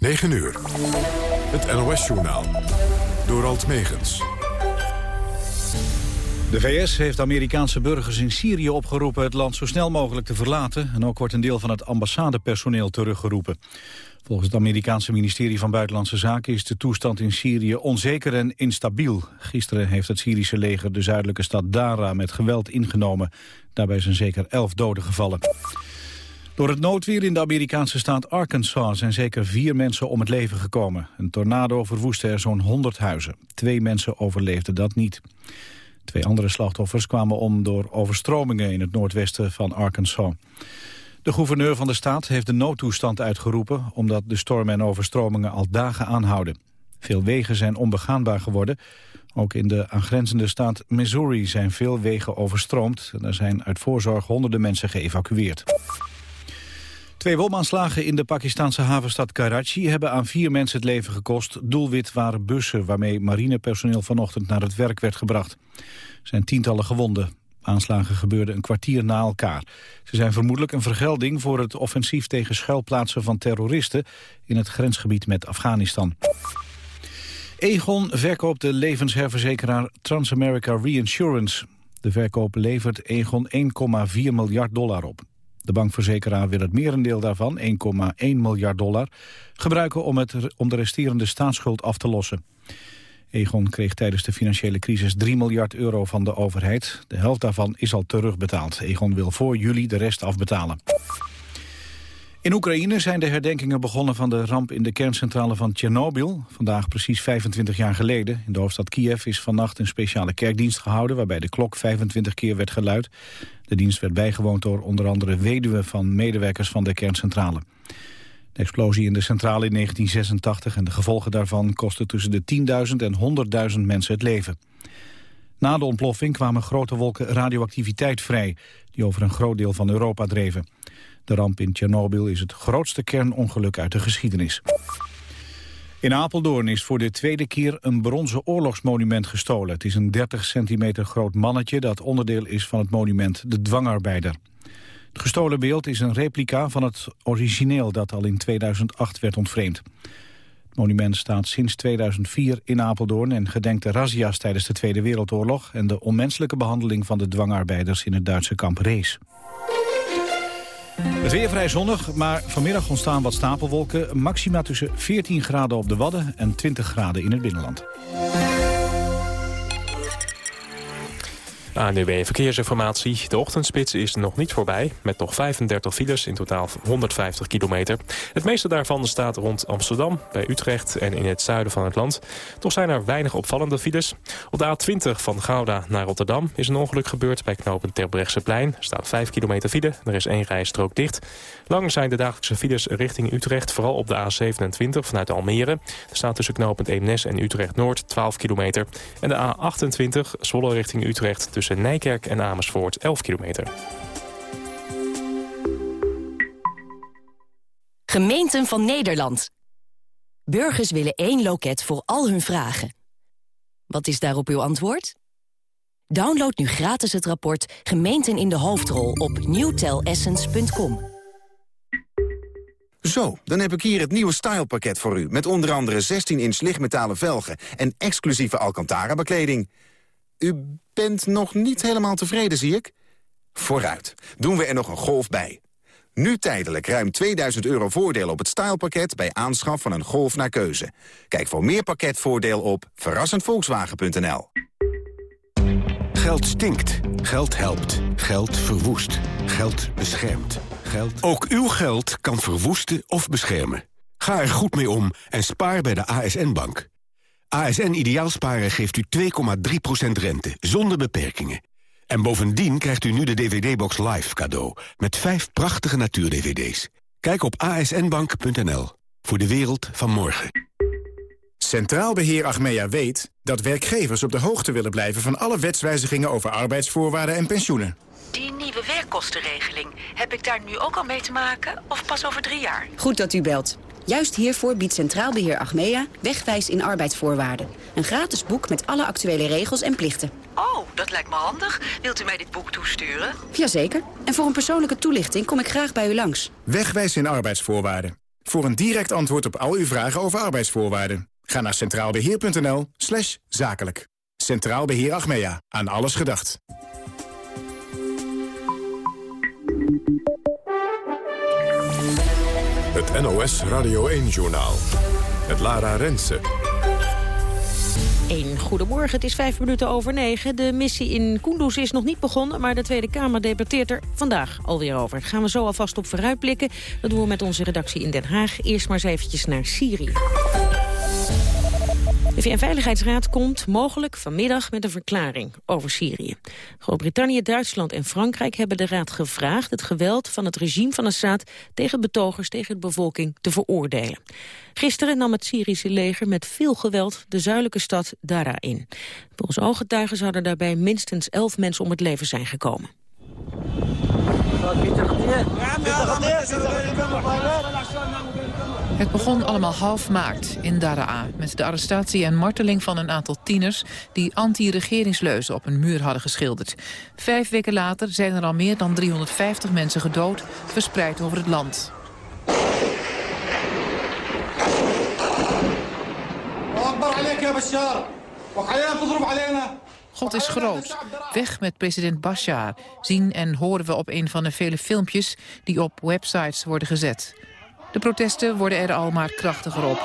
9 uur. Het NOS-journaal. Door Alt Megens. De VS heeft Amerikaanse burgers in Syrië opgeroepen het land zo snel mogelijk te verlaten. En ook wordt een deel van het ambassadepersoneel teruggeroepen. Volgens het Amerikaanse ministerie van Buitenlandse Zaken is de toestand in Syrië onzeker en instabiel. Gisteren heeft het Syrische leger de zuidelijke stad Dara met geweld ingenomen. Daarbij zijn zeker elf doden gevallen. Door het noodweer in de Amerikaanse staat Arkansas zijn zeker vier mensen om het leven gekomen. Een tornado verwoestte er zo'n 100 huizen. Twee mensen overleefden dat niet. Twee andere slachtoffers kwamen om door overstromingen in het noordwesten van Arkansas. De gouverneur van de staat heeft de noodtoestand uitgeroepen... omdat de stormen en overstromingen al dagen aanhouden. Veel wegen zijn onbegaanbaar geworden. Ook in de aangrenzende staat Missouri zijn veel wegen overstroomd. Er zijn uit voorzorg honderden mensen geëvacueerd. Twee bomaanslagen in de Pakistanse havenstad Karachi hebben aan vier mensen het leven gekost. Doelwit waren bussen waarmee marinepersoneel vanochtend naar het werk werd gebracht. Er zijn tientallen gewonden. Aanslagen gebeurden een kwartier na elkaar. Ze zijn vermoedelijk een vergelding voor het offensief tegen schuilplaatsen van terroristen in het grensgebied met Afghanistan. Egon verkoopt de levensherverzekeraar Transamerica Reinsurance. De verkoop levert Egon 1,4 miljard dollar op. De bankverzekeraar wil het merendeel daarvan, 1,1 miljard dollar, gebruiken om, het, om de resterende staatsschuld af te lossen. Egon kreeg tijdens de financiële crisis 3 miljard euro van de overheid. De helft daarvan is al terugbetaald. Egon wil voor juli de rest afbetalen. In Oekraïne zijn de herdenkingen begonnen van de ramp in de kerncentrale van Tsjernobyl. Vandaag precies 25 jaar geleden. In de hoofdstad Kiev is vannacht een speciale kerkdienst gehouden... waarbij de klok 25 keer werd geluid. De dienst werd bijgewoond door onder andere weduwen van medewerkers van de kerncentrale. De explosie in de centrale in 1986 en de gevolgen daarvan kostten tussen de 10.000 en 100.000 mensen het leven. Na de ontploffing kwamen grote wolken radioactiviteit vrij, die over een groot deel van Europa dreven. De ramp in Tsjernobyl is het grootste kernongeluk uit de geschiedenis. In Apeldoorn is voor de tweede keer een bronzen oorlogsmonument gestolen. Het is een 30 centimeter groot mannetje dat onderdeel is van het monument De Dwangarbeider. Het gestolen beeld is een replica van het origineel dat al in 2008 werd ontvreemd. Het monument staat sinds 2004 in Apeldoorn en gedenkt de razzia's tijdens de Tweede Wereldoorlog en de onmenselijke behandeling van de dwangarbeiders in het Duitse kamp Rees. Het weer vrij zonnig, maar vanmiddag ontstaan wat stapelwolken. Maxima tussen 14 graden op de Wadden en 20 graden in het binnenland. ANDW Verkeersinformatie. De ochtendspits is nog niet voorbij, met nog 35 files, in totaal 150 kilometer. Het meeste daarvan staat rond Amsterdam, bij Utrecht en in het zuiden van het land. Toch zijn er weinig opvallende files. Op de A20 van Gouda naar Rotterdam is een ongeluk gebeurd bij knopen Terbrechtseplein. Er staat 5 kilometer file, er is één rijstrook dicht. Lang zijn de dagelijkse files richting Utrecht, vooral op de A27 vanuit Almere. Er staat tussen knooppunt Eemnes en Utrecht-Noord 12 kilometer. En de A28 Zwolle richting Utrecht tussen Nijkerk en Amersfoort 11 kilometer. Gemeenten van Nederland. Burgers willen één loket voor al hun vragen. Wat is daarop uw antwoord? Download nu gratis het rapport Gemeenten in de hoofdrol op newtelessence.com. Zo, dan heb ik hier het nieuwe stylepakket voor u... met onder andere 16-inch lichtmetalen velgen en exclusieve Alcantara-bekleding. U bent nog niet helemaal tevreden, zie ik? Vooruit, doen we er nog een golf bij. Nu tijdelijk ruim 2000 euro voordeel op het stylepakket... bij aanschaf van een Golf naar keuze. Kijk voor meer pakketvoordeel op verrassendvolkswagen.nl. Geld stinkt. Geld helpt. Geld verwoest. Geld beschermt. Geld... Ook uw geld kan verwoesten of beschermen. Ga er goed mee om en spaar bij de ASN-bank. ASN Ideaalsparen geeft u 2,3% rente, zonder beperkingen. En bovendien krijgt u nu de DVD-box Live cadeau... met vijf prachtige natuur-DVD's. Kijk op asnbank.nl voor de wereld van morgen. Centraal Beheer Achmea weet dat werkgevers op de hoogte willen blijven... van alle wetswijzigingen over arbeidsvoorwaarden en pensioenen. Die nieuwe werkkostenregeling, heb ik daar nu ook al mee te maken of pas over drie jaar? Goed dat u belt. Juist hiervoor biedt Centraal Beheer Achmea Wegwijs in arbeidsvoorwaarden. Een gratis boek met alle actuele regels en plichten. Oh, dat lijkt me handig. Wilt u mij dit boek toesturen? Jazeker. En voor een persoonlijke toelichting kom ik graag bij u langs. Wegwijs in arbeidsvoorwaarden. Voor een direct antwoord op al uw vragen over arbeidsvoorwaarden. Ga naar centraalbeheer.nl slash zakelijk. Centraal Beheer Achmea. Aan alles gedacht. Het NOS Radio 1-journaal. Het Lara Rensen. Een goedemorgen, het is vijf minuten over negen. De missie in Kunduz is nog niet begonnen, maar de Tweede Kamer debatteert er vandaag alweer over. Gaan we zo alvast op vooruitblikken. Dat doen we met onze redactie in Den Haag. Eerst maar eens eventjes naar Syrië. De VN-veiligheidsraad komt mogelijk vanmiddag met een verklaring over Syrië. Groot-Brittannië, Duitsland en Frankrijk hebben de raad gevraagd... het geweld van het regime van Assad tegen betogers tegen de bevolking te veroordelen. Gisteren nam het Syrische leger met veel geweld de zuidelijke stad Dara in. Volgens ooggetuigen zouden daarbij minstens elf mensen om het leven zijn gekomen. Het begon allemaal half maart in Daraa... met de arrestatie en marteling van een aantal tieners... die anti-regeringsleuzen op een muur hadden geschilderd. Vijf weken later zijn er al meer dan 350 mensen gedood... verspreid over het land. God is groot. Weg met president Bashar. Zien en horen we op een van de vele filmpjes... die op websites worden gezet. De protesten worden er al maar krachtiger op.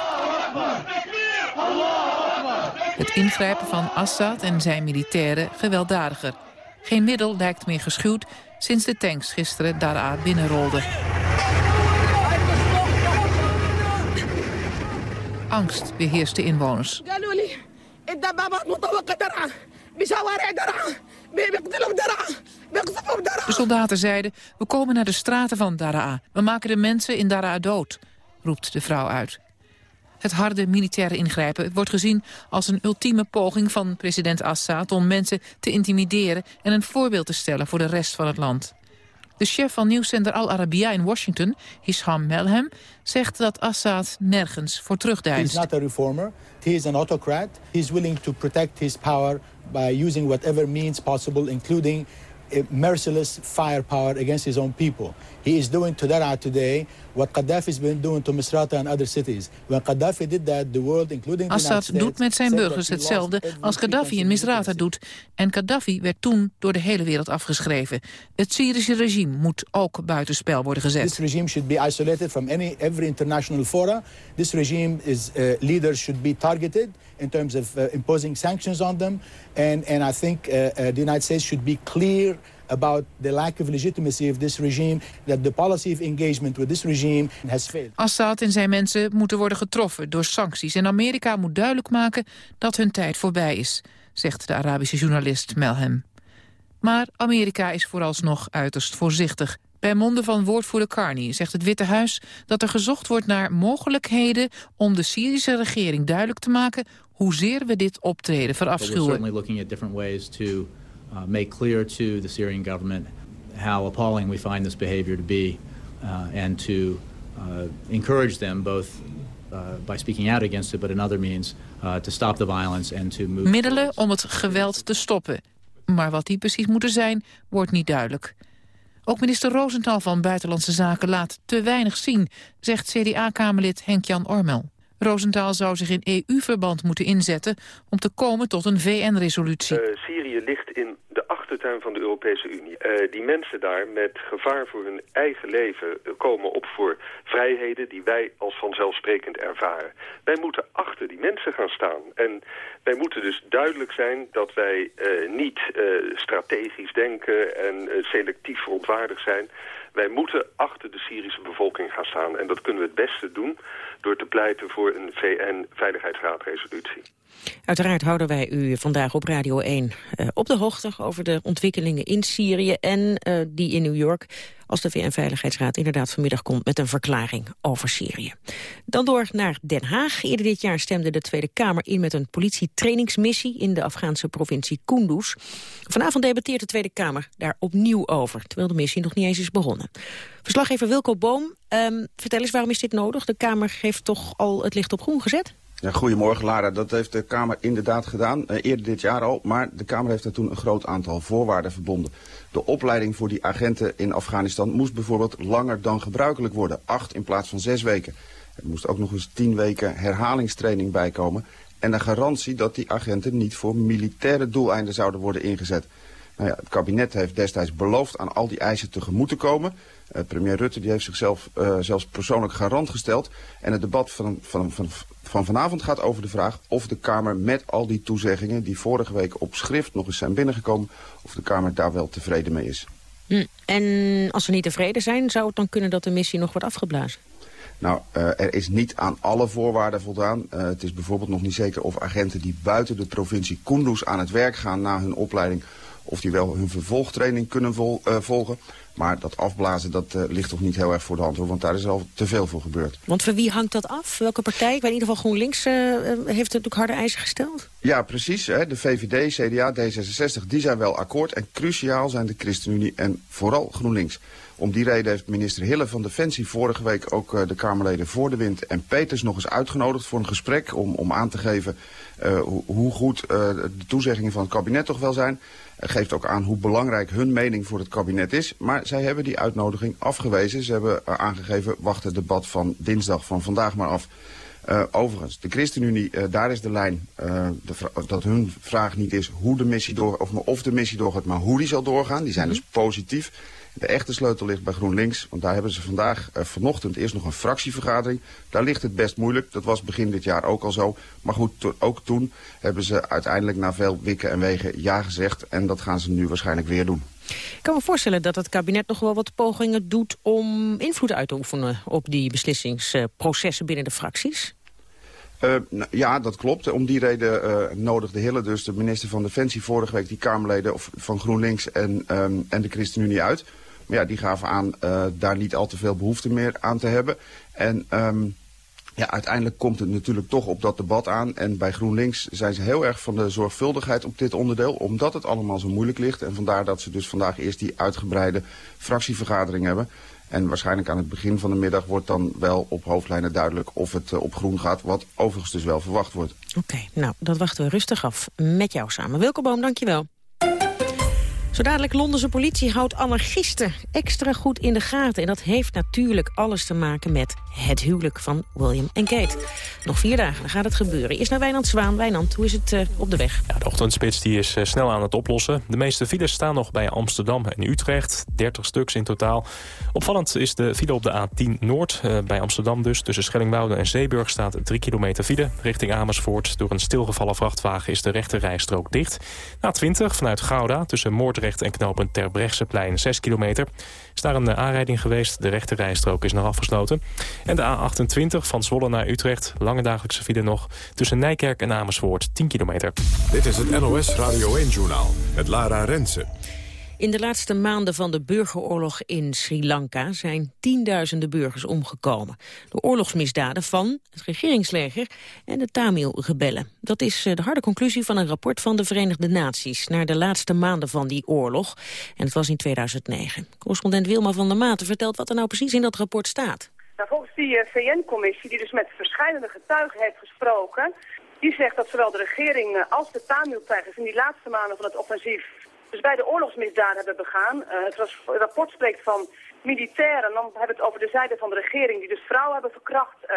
Het ingrijpen van Assad en zijn militairen gewelddadiger. Geen middel lijkt meer geschuwd sinds de tanks gisteren daaraan binnenrolden. Angst beheerst de inwoners. De soldaten zeiden, we komen naar de straten van Daraa. We maken de mensen in Daraa dood, roept de vrouw uit. Het harde militaire ingrijpen wordt gezien als een ultieme poging van president Assad... om mensen te intimideren en een voorbeeld te stellen voor de rest van het land. De chef van nieuwszender Al Arabiya in Washington, Hisham Melhem, zegt dat Assad nergens voor terugdeinst. He's not a reformer. He is an autocrat. He's willing to protect his power by using whatever means possible, including merciless firepower against his own people. He is doing to Daraa today what Gaddafi's been doing to Misrata and other cities. When Gaddafi did that, the world, including the Assad doet met zijn burgers hetzelfde als Gaddafi in Misrata doet. En Gaddafi werd toen door de hele wereld afgeschreven. Het Syrische regime moet ook buitenspel worden gezet. This regime should be isolated from any every international fora. This regime is uh, leaders should be targeted in terms of uh, imposing sanctions on them. And and I think uh, the United States should be clear about the lack of legitimacy of this regime, that the policy of engagement with this regime has failed. Assad en zijn mensen moeten worden getroffen door sancties en Amerika moet duidelijk maken dat hun tijd voorbij is, zegt de Arabische journalist Melhem. Maar Amerika is vooralsnog uiterst voorzichtig. Bij monden van woordvoerder Carney zegt het Witte Huis dat er gezocht wordt naar mogelijkheden om de Syrische regering duidelijk te maken hoezeer we dit optreden verafschuwen. Uh, make clear to the Syrian government how appalling we find this behavior to be uh, and to uh, encourage them both uh, by speaking out against it, but in other means uh, to stop the violence and to move... Middelen om het geweld te stoppen. Maar wat die precies moeten zijn, wordt niet duidelijk. Ook minister Rosenthal van Buitenlandse Zaken laat te weinig zien, zegt CDA-kamerlid Henk-Jan Ormel. Rosenthal zou zich in EU-verband moeten inzetten om te komen tot een VN-resolutie. Uh, Syrië ligt in van de Europese Unie. Uh, die mensen daar met gevaar voor hun eigen leven uh, komen op voor vrijheden die wij als vanzelfsprekend ervaren. Wij moeten achter die mensen gaan staan. En wij moeten dus duidelijk zijn dat wij niet strategisch denken en selectief verontwaardigd zijn. Wij moeten achter de Syrische bevolking gaan staan. En dat kunnen we het beste doen door te pleiten voor een VN-veiligheidsraadresolutie. Uiteraard houden wij u vandaag op Radio 1 uh, op de hoogte over de ontwikkelingen in Syrië en uh, die in New York als de VN-veiligheidsraad inderdaad vanmiddag komt met een verklaring over Syrië. Dan door naar Den Haag. Eerder dit jaar stemde de Tweede Kamer in met een politietrainingsmissie in de Afghaanse provincie Kunduz. Vanavond debatteert de Tweede Kamer daar opnieuw over, terwijl de missie nog niet eens is begonnen. Verslaggever Wilco Boom, um, vertel eens waarom is dit nodig? De Kamer heeft toch al het licht op groen gezet? Ja, goedemorgen Lara, dat heeft de Kamer inderdaad gedaan, eh, eerder dit jaar al. Maar de Kamer heeft daar toen een groot aantal voorwaarden verbonden. De opleiding voor die agenten in Afghanistan moest bijvoorbeeld langer dan gebruikelijk worden. Acht in plaats van zes weken. Er moest ook nog eens tien weken herhalingstraining bijkomen. En een garantie dat die agenten niet voor militaire doeleinden zouden worden ingezet. Nou ja, het kabinet heeft destijds beloofd aan al die eisen tegemoet te komen. Uh, premier Rutte die heeft zichzelf uh, zelfs persoonlijk garant gesteld. En het debat van, van, van, van vanavond gaat over de vraag of de Kamer met al die toezeggingen... die vorige week op schrift nog eens zijn binnengekomen... of de Kamer daar wel tevreden mee is. Hm. En als we niet tevreden zijn, zou het dan kunnen dat de missie nog wordt afgeblazen? Nou, uh, er is niet aan alle voorwaarden voldaan. Het is bijvoorbeeld nog niet zeker of agenten die buiten de provincie Kunduz aan het werk gaan na hun opleiding... of die wel hun vervolgtraining kunnen vol, uh, volgen. Maar dat afblazen, dat uh, ligt toch niet heel erg voor de hand, hoor, want daar is al te veel voor gebeurd. Want voor wie hangt dat af? Welke partij? Ik weet in ieder geval GroenLinks uh, heeft natuurlijk harde eisen gesteld. Ja, precies. Hè. De VVD, CDA, D66, die zijn wel akkoord. En cruciaal zijn de ChristenUnie en vooral GroenLinks. Om die reden heeft minister Hille van Defensie vorige week ook uh, de Kamerleden Voor de Wind en Peters nog eens uitgenodigd voor een gesprek om, om aan te geven hoe, hoe goed de toezeggingen van het kabinet toch wel zijn. Geeft ook aan hoe belangrijk hun mening voor het kabinet is. Maar zij hebben die uitnodiging afgewezen. Ze hebben uh, aangegeven, wacht het debat van dinsdag van vandaag maar af. Uh, overigens, de ChristenUnie, uh, daar is de lijn uh, de dat hun vraag niet is hoe de missie door, of, of de missie doorgaat, maar hoe die zal doorgaan. Die zijn mm -hmm. dus positief. De echte sleutel ligt bij GroenLinks, want daar hebben ze vandaag, uh, vanochtend eerst nog een fractievergadering. Daar ligt het best moeilijk, dat was begin dit jaar ook al zo. Maar goed, to ook toen hebben ze uiteindelijk na veel wikken en wegen ja gezegd. En dat gaan ze nu waarschijnlijk weer doen. Ik kan me voorstellen dat het kabinet nog wel wat pogingen doet om invloed uit te oefenen op die beslissingsprocessen binnen de fracties. Uh, nou, ja, dat klopt. Om die reden uh, nodigde Hille dus de minister van Defensie vorige week die Kamerleden of, van GroenLinks en, um, en de ChristenUnie uit. Ja, die gaven aan uh, daar niet al te veel behoefte meer aan te hebben. En um, ja, uiteindelijk komt het natuurlijk toch op dat debat aan. En bij GroenLinks zijn ze heel erg van de zorgvuldigheid op dit onderdeel. Omdat het allemaal zo moeilijk ligt. En vandaar dat ze dus vandaag eerst die uitgebreide fractievergadering hebben. En waarschijnlijk aan het begin van de middag wordt dan wel op hoofdlijnen duidelijk of het uh, op groen gaat. Wat overigens dus wel verwacht wordt. Oké, nou dat wachten we rustig af met jou samen. Wilke Boom, dankjewel. Zo dadelijk Londense politie houdt anarchisten extra goed in de gaten. En dat heeft natuurlijk alles te maken met het huwelijk van William en Kate. Nog vier dagen, dan gaat het gebeuren. Eerst naar Wijnand Zwaan. Wijnand, hoe is het uh, op de weg? Ja, de ochtendspits die is uh, snel aan het oplossen. De meeste files staan nog bij Amsterdam en Utrecht. 30 stuks in totaal. Opvallend is de file op de A10 Noord. Uh, bij Amsterdam dus. Tussen Schellingwoude en Zeeburg staat 3 kilometer file. Richting Amersfoort. Door een stilgevallen vrachtwagen is de rechte rijstrook dicht. A20 vanuit Gouda tussen Moordrecht en knooppunt Terbrechtseplein 6 kilometer. Is een aanrijding geweest. De rechte rijstrook is nog afgesloten. En de A28 van Zwolle naar Utrecht. Lange dagelijkse file nog. Tussen Nijkerk en Amersfoort 10 kilometer. Dit is het NOS Radio 1-journaal. Het Lara Rensen. In de laatste maanden van de burgeroorlog in Sri Lanka zijn tienduizenden burgers omgekomen. De oorlogsmisdaden van het regeringsleger en de Tamil-rebellen. Dat is eh, de harde conclusie van een rapport van de Verenigde Naties... naar de laatste maanden van die oorlog. En het was in 2009. Correspondent Wilma van der Maten vertelt wat er nou precies in dat rapport staat. Nou, volgens die uh, VN-commissie, die dus met verschillende getuigen heeft gesproken... die zegt dat zowel de regering uh, als de Tamil-tijgers in die laatste maanden van het offensief dus bij de oorlogsmisdaden hebben begaan. Uh, het rapport spreekt van militairen, dan hebben we het over de zijde van de regering, die dus vrouwen hebben verkracht, uh,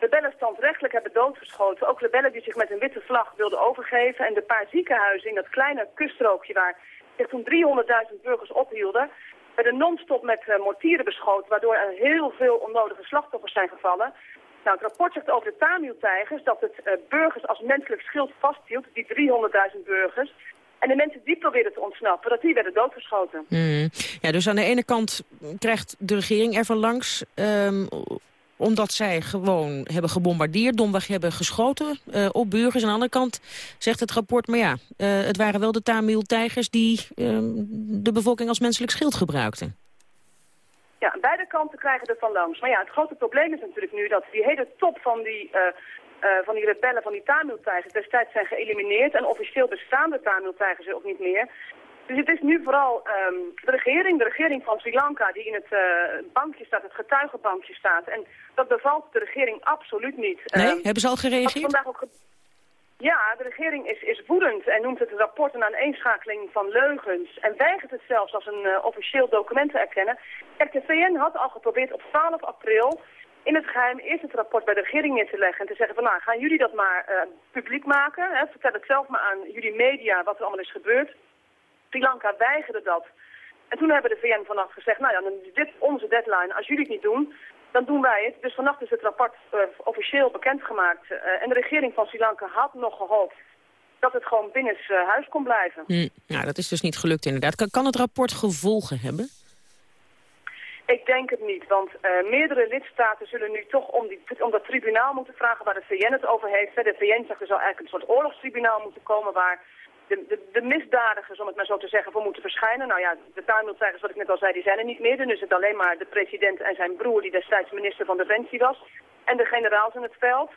rebellen standrechtelijk hebben doodgeschoten, ook rebellen die zich met een witte vlag wilden overgeven en de paar ziekenhuizen in dat kleine kuststrookje waar zich toen 300.000 burgers ophielden, werden non-stop met uh, mortieren beschoten, waardoor er heel veel onnodige slachtoffers zijn gevallen. Nou, het rapport zegt over de Tamil-tijgers dat het burgers als menselijk schild vasthield, die 300.000 burgers. En de mensen die probeerden te ontsnappen, dat die werden doodgeschoten. Mm. Ja, dus aan de ene kant krijgt de regering ervan langs... Um, omdat zij gewoon hebben gebombardeerd, domweg hebben geschoten uh, op burgers. Aan de andere kant zegt het rapport, maar ja, uh, het waren wel de Tamil-tijgers... die uh, de bevolking als menselijk schild gebruikten. Ja, beide kanten krijgen er van langs. Maar ja, het grote probleem is natuurlijk nu dat die hele top van die uh, van die rebellen, van die Tamil-tijgers destijds zijn geëlimineerd. En officieel bestaan de Tamil-tijgers ook niet meer. Dus het is nu vooral ehm, de regering, de regering van Sri Lanka, die in het uh, bankje staat, het getuigenbankje staat. En dat bevalt de regering absoluut niet. Nee, um, hebben ze al gereageerd? Vandaag ook ja, de regering is, is woedend en noemt het rapport een aaneenschakeling van leugens. En weigert het zelfs als een uh, officieel document te erkennen. Kijk, de VN had al geprobeerd op 12 april in het geheim eerst het rapport bij de regering neer te leggen. En te zeggen van nou, gaan jullie dat maar uh, publiek maken. Hè? Vertel het zelf maar aan jullie media wat er allemaal is gebeurd. Sri Lanka weigerde dat. En toen hebben de VN vanaf gezegd, nou ja, dan is dit onze deadline. Als jullie het niet doen, dan doen wij het. Dus vannacht is het rapport uh, officieel bekendgemaakt. Uh, en de regering van Sri Lanka had nog gehoopt dat het gewoon binnen huis kon blijven. Hm. Nou, dat is dus niet gelukt inderdaad. Kan het rapport gevolgen hebben? Ik denk het niet, want uh, meerdere lidstaten zullen nu toch om, die, om dat tribunaal moeten vragen waar de VN het over heeft. De VN zegt er zou eigenlijk een soort oorlogstribunaal moeten komen waar de, de, de, misdadigers, om het maar zo te zeggen, voor moeten verschijnen. Nou ja, de Tamil-tijgers, wat ik net al zei, die zijn er niet meer. Dan is het alleen maar de president en zijn broer, die destijds minister van Defensie was. En de generaals in het veld.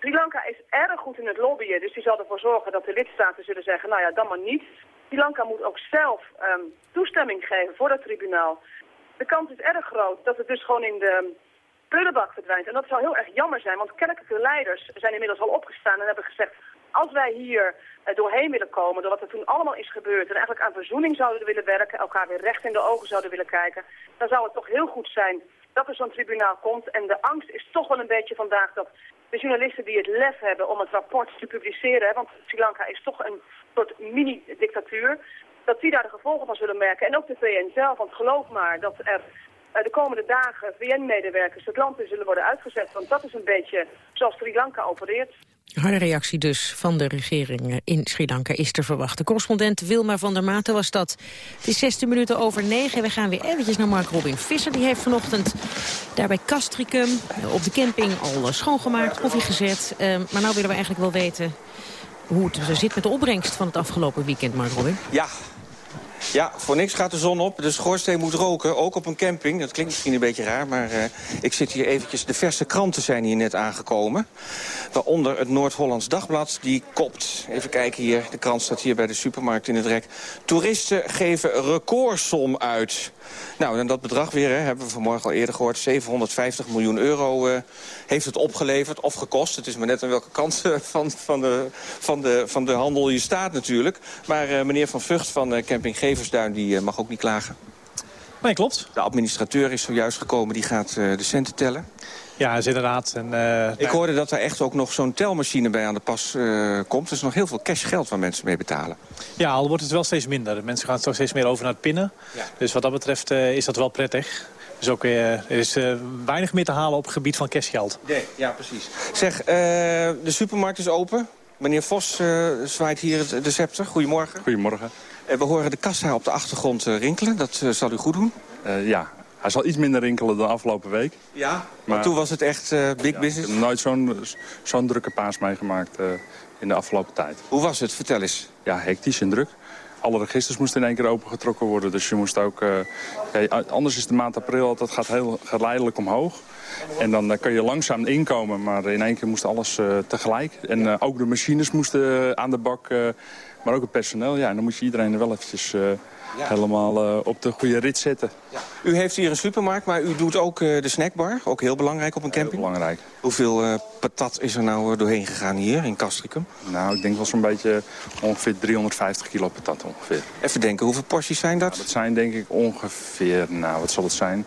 Sri Lanka is erg goed in het lobbyen, dus die zal ervoor zorgen dat de lidstaten zullen zeggen, nou ja, dan maar niet. Sri Lanka moet ook zelf um, toestemming geven voor dat tribunaal. De kans is erg groot dat het dus gewoon in de prullenbak verdwijnt. En dat zou heel erg jammer zijn, want kerkelijke leiders zijn inmiddels al opgestaan en hebben gezegd als wij hier uh, doorheen willen komen, door wat er toen allemaal is gebeurd... en eigenlijk aan verzoening zouden willen werken, elkaar weer recht in de ogen zouden willen kijken... dan zou het toch heel goed zijn dat er zo'n tribunaal komt. En de angst is toch wel een beetje vandaag dat de journalisten die het lef hebben om het rapport te publiceren... Want Sri Lanka is toch een soort mini-dictatuur... dat die daar de gevolgen van zullen merken. En ook de VN zelf, want geloof maar dat er uh, de komende dagen VN-medewerkers het land in zullen worden uitgezet. Want dat is een beetje zoals Sri Lanka opereert. Harde reactie dus van de regering in Sri Lanka is te verwachten. Correspondent Wilma van der Maten was dat. Het is 16 minuten over 9. We gaan weer eventjes naar Mark Robin Visser. Die heeft vanochtend daar bij Castricum op de camping al schoongemaakt, koffie gezet. Uh, maar nou willen we eigenlijk wel weten hoe het zit met de opbrengst van het afgelopen weekend, Mark Robin. Ja, ja, voor niks gaat de zon op. De schoorsteen moet roken, ook op een camping. Dat klinkt misschien een beetje raar, maar uh, ik zit hier eventjes... De verse kranten zijn hier net aangekomen. Waaronder het Noord-Hollands Dagblad, die kopt. Even kijken hier, de krant staat hier bij de supermarkt in het rek. Toeristen geven recordsom uit. Nou, en dat bedrag weer, hè, hebben we vanmorgen al eerder gehoord... 750 miljoen euro uh, heeft het opgeleverd of gekost. Het is maar net aan welke kant uh, van, van, de, van, de, van de handel je staat natuurlijk. Maar uh, meneer Van Vught van Camping Geversduin die, mag ook niet klagen. Nee, klopt. De administrateur is zojuist gekomen, die gaat de centen tellen. Ja, is inderdaad. En, uh, ik hoorde dat er echt ook nog zo'n telmachine bij aan de pas uh, komt. Er is nog heel veel cashgeld waar mensen mee betalen. Ja, al wordt het wel steeds minder. Mensen gaan toch steeds meer over naar het pinnen. Ja. Dus wat dat betreft uh, is dat wel prettig. Dus ook, er is weinig meer te halen op het gebied van cashgeld. Nee, ja, precies. Zeg, de supermarkt is open. Meneer Vos zwaait hier de scepter. Goedemorgen. Goedemorgen. we horen de kassa op de achtergrond rinkelen. Dat zal u goed doen. ja, hij zal iets minder rinkelen dan afgelopen week. Ja, maar toen was het echt uh, big ja, business? Ik heb nooit zo'n zo'n drukke paas meegemaakt uh, in de afgelopen tijd. Hoe was het? Vertel eens. Ja, hectisch en druk. Alle registers moesten in één keer opengetrokken worden. Dus je moest ook... Uh, ja, anders is de maand april, dat gaat heel geleidelijk omhoog. En dan kan je langzaam inkomen, maar in één keer moest alles tegelijk. En ook de machines moesten aan de bak, maar ook het personeel. Ja, en dan moet je iedereen er wel eventjes ja. helemaal uh, op de goede rit zetten. Ja. U heeft hier een supermarkt, maar u doet ook uh, de snackbar. Ook heel belangrijk op een camping. Heel belangrijk. Hoeveel uh, patat is er nou doorheen gegaan hier in Castricum? Nou, ik denk wel zo'n beetje ongeveer 350 kilo patat ongeveer. Even denken, hoeveel porties zijn dat? Nou, dat zijn denk ik ongeveer, nou wat zal het zijn?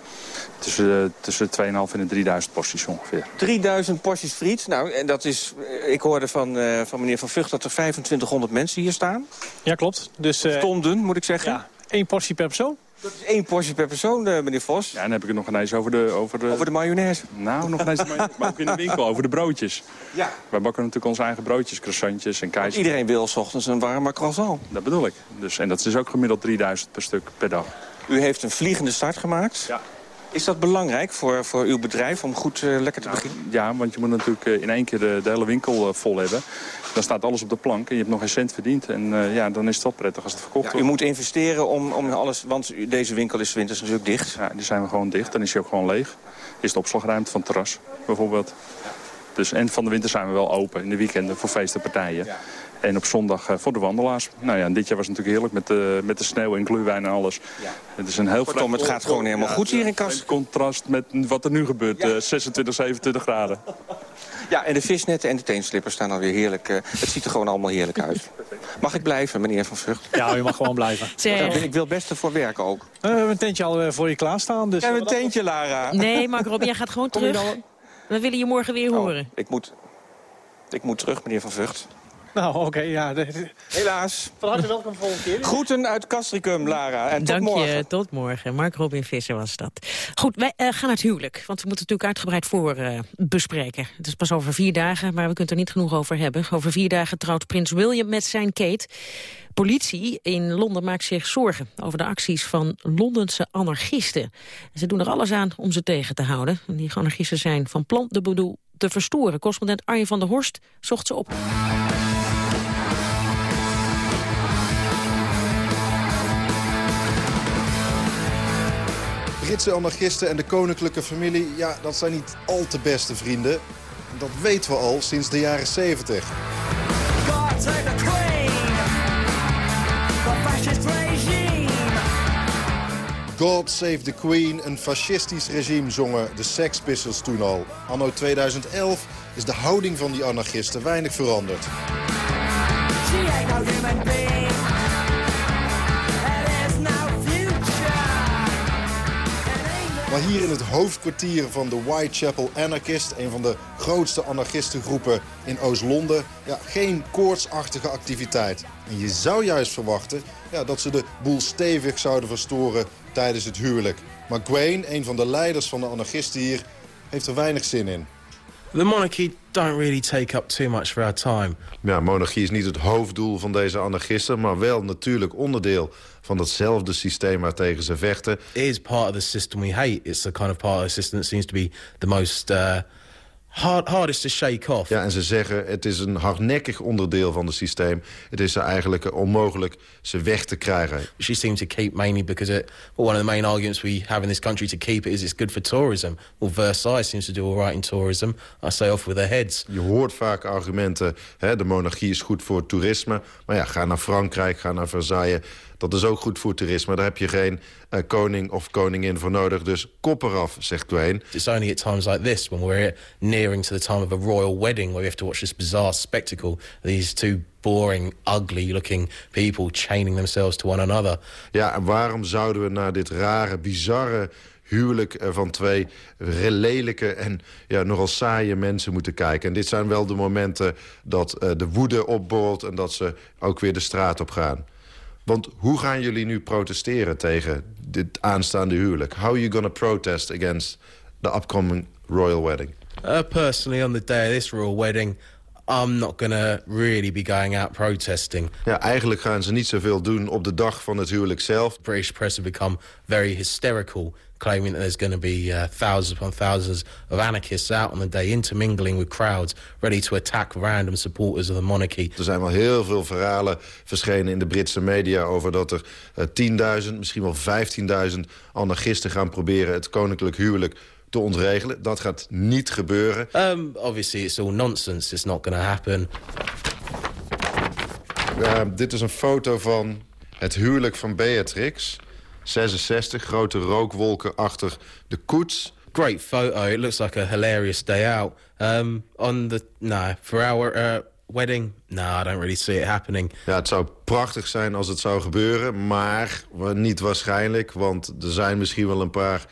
Tussen, tussen de 2.500 en de 3000 porties ongeveer. 3000 porties friet. Nou, en dat is, ik hoorde van, uh, van meneer Van Vught dat er 2500 mensen hier staan. Ja, klopt. Dus, uh, Stonden, moet ik zeggen. Ja, één portie per persoon. Dat is één portie per persoon, uh, meneer Vos. Ja, dan heb ik het nog ineens over de... Over de, over de mayonaise. Nou, nog ineens maar ook in de winkel, over de broodjes. Ja. Wij bakken natuurlijk onze eigen broodjes, croissantjes en keizers. Iedereen wil s ochtends een warme croissant. Dat bedoel ik. Dus, en dat is ook gemiddeld 3000 per stuk per dag. U heeft een vliegende start gemaakt. Ja. Is dat belangrijk voor, voor uw bedrijf om goed uh, lekker te nou, beginnen? Ja, want je moet natuurlijk uh, in één keer de, de hele winkel uh, vol hebben. Dan staat alles op de plank en je hebt nog geen cent verdiend. En ja, dan is het wel prettig als het verkocht ja, wordt. U moet investeren om, om alles... Want deze winkel is winters natuurlijk dicht. Ja, die zijn we gewoon dicht. Dan is hij ook gewoon leeg. Is de opslagruimte van het terras, bijvoorbeeld. Dus, en van de winter zijn we wel open in de weekenden voor feestenpartijen. En op zondag voor de wandelaars. Nou ja, en dit jaar was het natuurlijk heerlijk met de, met de sneeuw en gluwijn en alles. Het is een heel Kortom, het gaat gewoon helemaal goed hier in Kast. In contrast met wat er nu gebeurt, 26, 27 graden. Ja, en de visnetten en de teenslippers staan alweer heerlijk. Uh, het ziet er gewoon allemaal heerlijk uit. Mag ik blijven, meneer Van Vught? Ja, u mag gewoon blijven. Zeg. Ik wil best ervoor werken ook. Uh, we hebben een tentje al uh, voor je klaarstaan. Dus we hebben een tentje, Lara. Nee, Mark Robin, jij gaat gewoon terug. Dan... We willen je morgen weer oh, horen. Ik moet, ik moet terug, meneer Van Vught. Nou, oké, okay, ja. Helaas. Van harte welkom volgende keer. Groeten uit Castricum, Lara. En Dank tot morgen. je, tot morgen. Mark Robin Visser was dat. Goed, wij uh, gaan naar het huwelijk. Want we moeten natuurlijk uitgebreid voor uh, bespreken. Het is pas over vier dagen, maar we kunnen er niet genoeg over hebben. Over vier dagen trouwt prins William met zijn Kate. Politie in Londen maakt zich zorgen over de acties van Londense anarchisten. Ze doen er alles aan om ze tegen te houden. En die anarchisten zijn van plan de bedoel te verstoren. Correspondent Arjen van der Horst zocht ze op. Britse anarchisten en de koninklijke familie, ja, dat zijn niet al te beste vrienden. Dat weten we al sinds de jaren 70. God Save the Queen, een fascistisch regime, zongen de Sex Pistols toen al. Anno 2011 is de houding van die anarchisten weinig veranderd. Maar hier in het hoofdkwartier van de Whitechapel Anarchist... een van de grootste anarchistengroepen in Oost-Londen... Ja, geen koortsachtige activiteit. En je zou juist verwachten ja, dat ze de boel stevig zouden verstoren tijdens het huwelijk. Maar Gwaine, een van de leiders van de anarchisten hier, heeft er weinig zin in. The monarchy don't really take up too much of our time. Ja, monarchie is niet het hoofddoel van deze anarchisten... maar wel natuurlijk onderdeel van datzelfde systeem waar tegen ze vechten. It is part of the system we hate. It's the kind of part of the system that seems to be the most... Uh, hard, hardest to shake off. Ja, en ze zeggen het is een hardnekkig onderdeel van het systeem. Het is er eigenlijk onmogelijk ze weg te krijgen. She seems to keep mainly because it, well, one of the main arguments we have in this country to keep it is it's good for tourism. Well, Versailles seems to do all right in tourism. I say off with their heads. Je hoort vaak argumenten, hè, de monarchie is goed voor toerisme. Maar ja, ga naar Frankrijk, ga naar Versailles. Dat is ook goed voor toerisme. Daar heb je geen uh, koning of koningin voor nodig. Dus kop eraf, zegt Twain. It's only at times like this, when we're nearing to the time of a royal wedding... where we have to watch this bizarre spectacle. These two boring, ugly-looking people chaining themselves to one another. Ja, en waarom zouden we naar dit rare, bizarre huwelijk van twee lelijke en ja, nogal saaie mensen moeten kijken. En dit zijn wel de momenten dat uh, de woede opborrelt... en dat ze ook weer de straat op gaan. Want hoe gaan jullie nu protesteren tegen dit aanstaande huwelijk? How are you going to protest against the upcoming royal wedding? Uh, personally, on the day of this royal wedding... I'm not gonna really be going out protesting. Ja, eigenlijk gaan ze niet zoveel doen op de dag van het huwelijk zelf. British press have become very hysterical claiming that there's going to be uh, thousands upon thousands of anarchists out on the day intermingling with crowds ready to attack random supporters of the monarchy. Er zijn wel heel veel verhalen verschenen in de Britse media over dat er uh, 10.000, misschien wel 15.000 anarchisten gaan proberen het koninklijk huwelijk te ontregelen. Dat gaat niet gebeuren. Um, obviously it's all nonsense. It's not going to happen. Uh, dit is een foto van het huwelijk van Beatrix. 66, grote rookwolken achter de koets. Great photo. It looks like a hilarious day out. Um, on the, no, for our uh, wedding, no, I don't really see it happening. Ja, het zou prachtig zijn als het zou gebeuren, maar niet waarschijnlijk. Want er zijn misschien wel een paar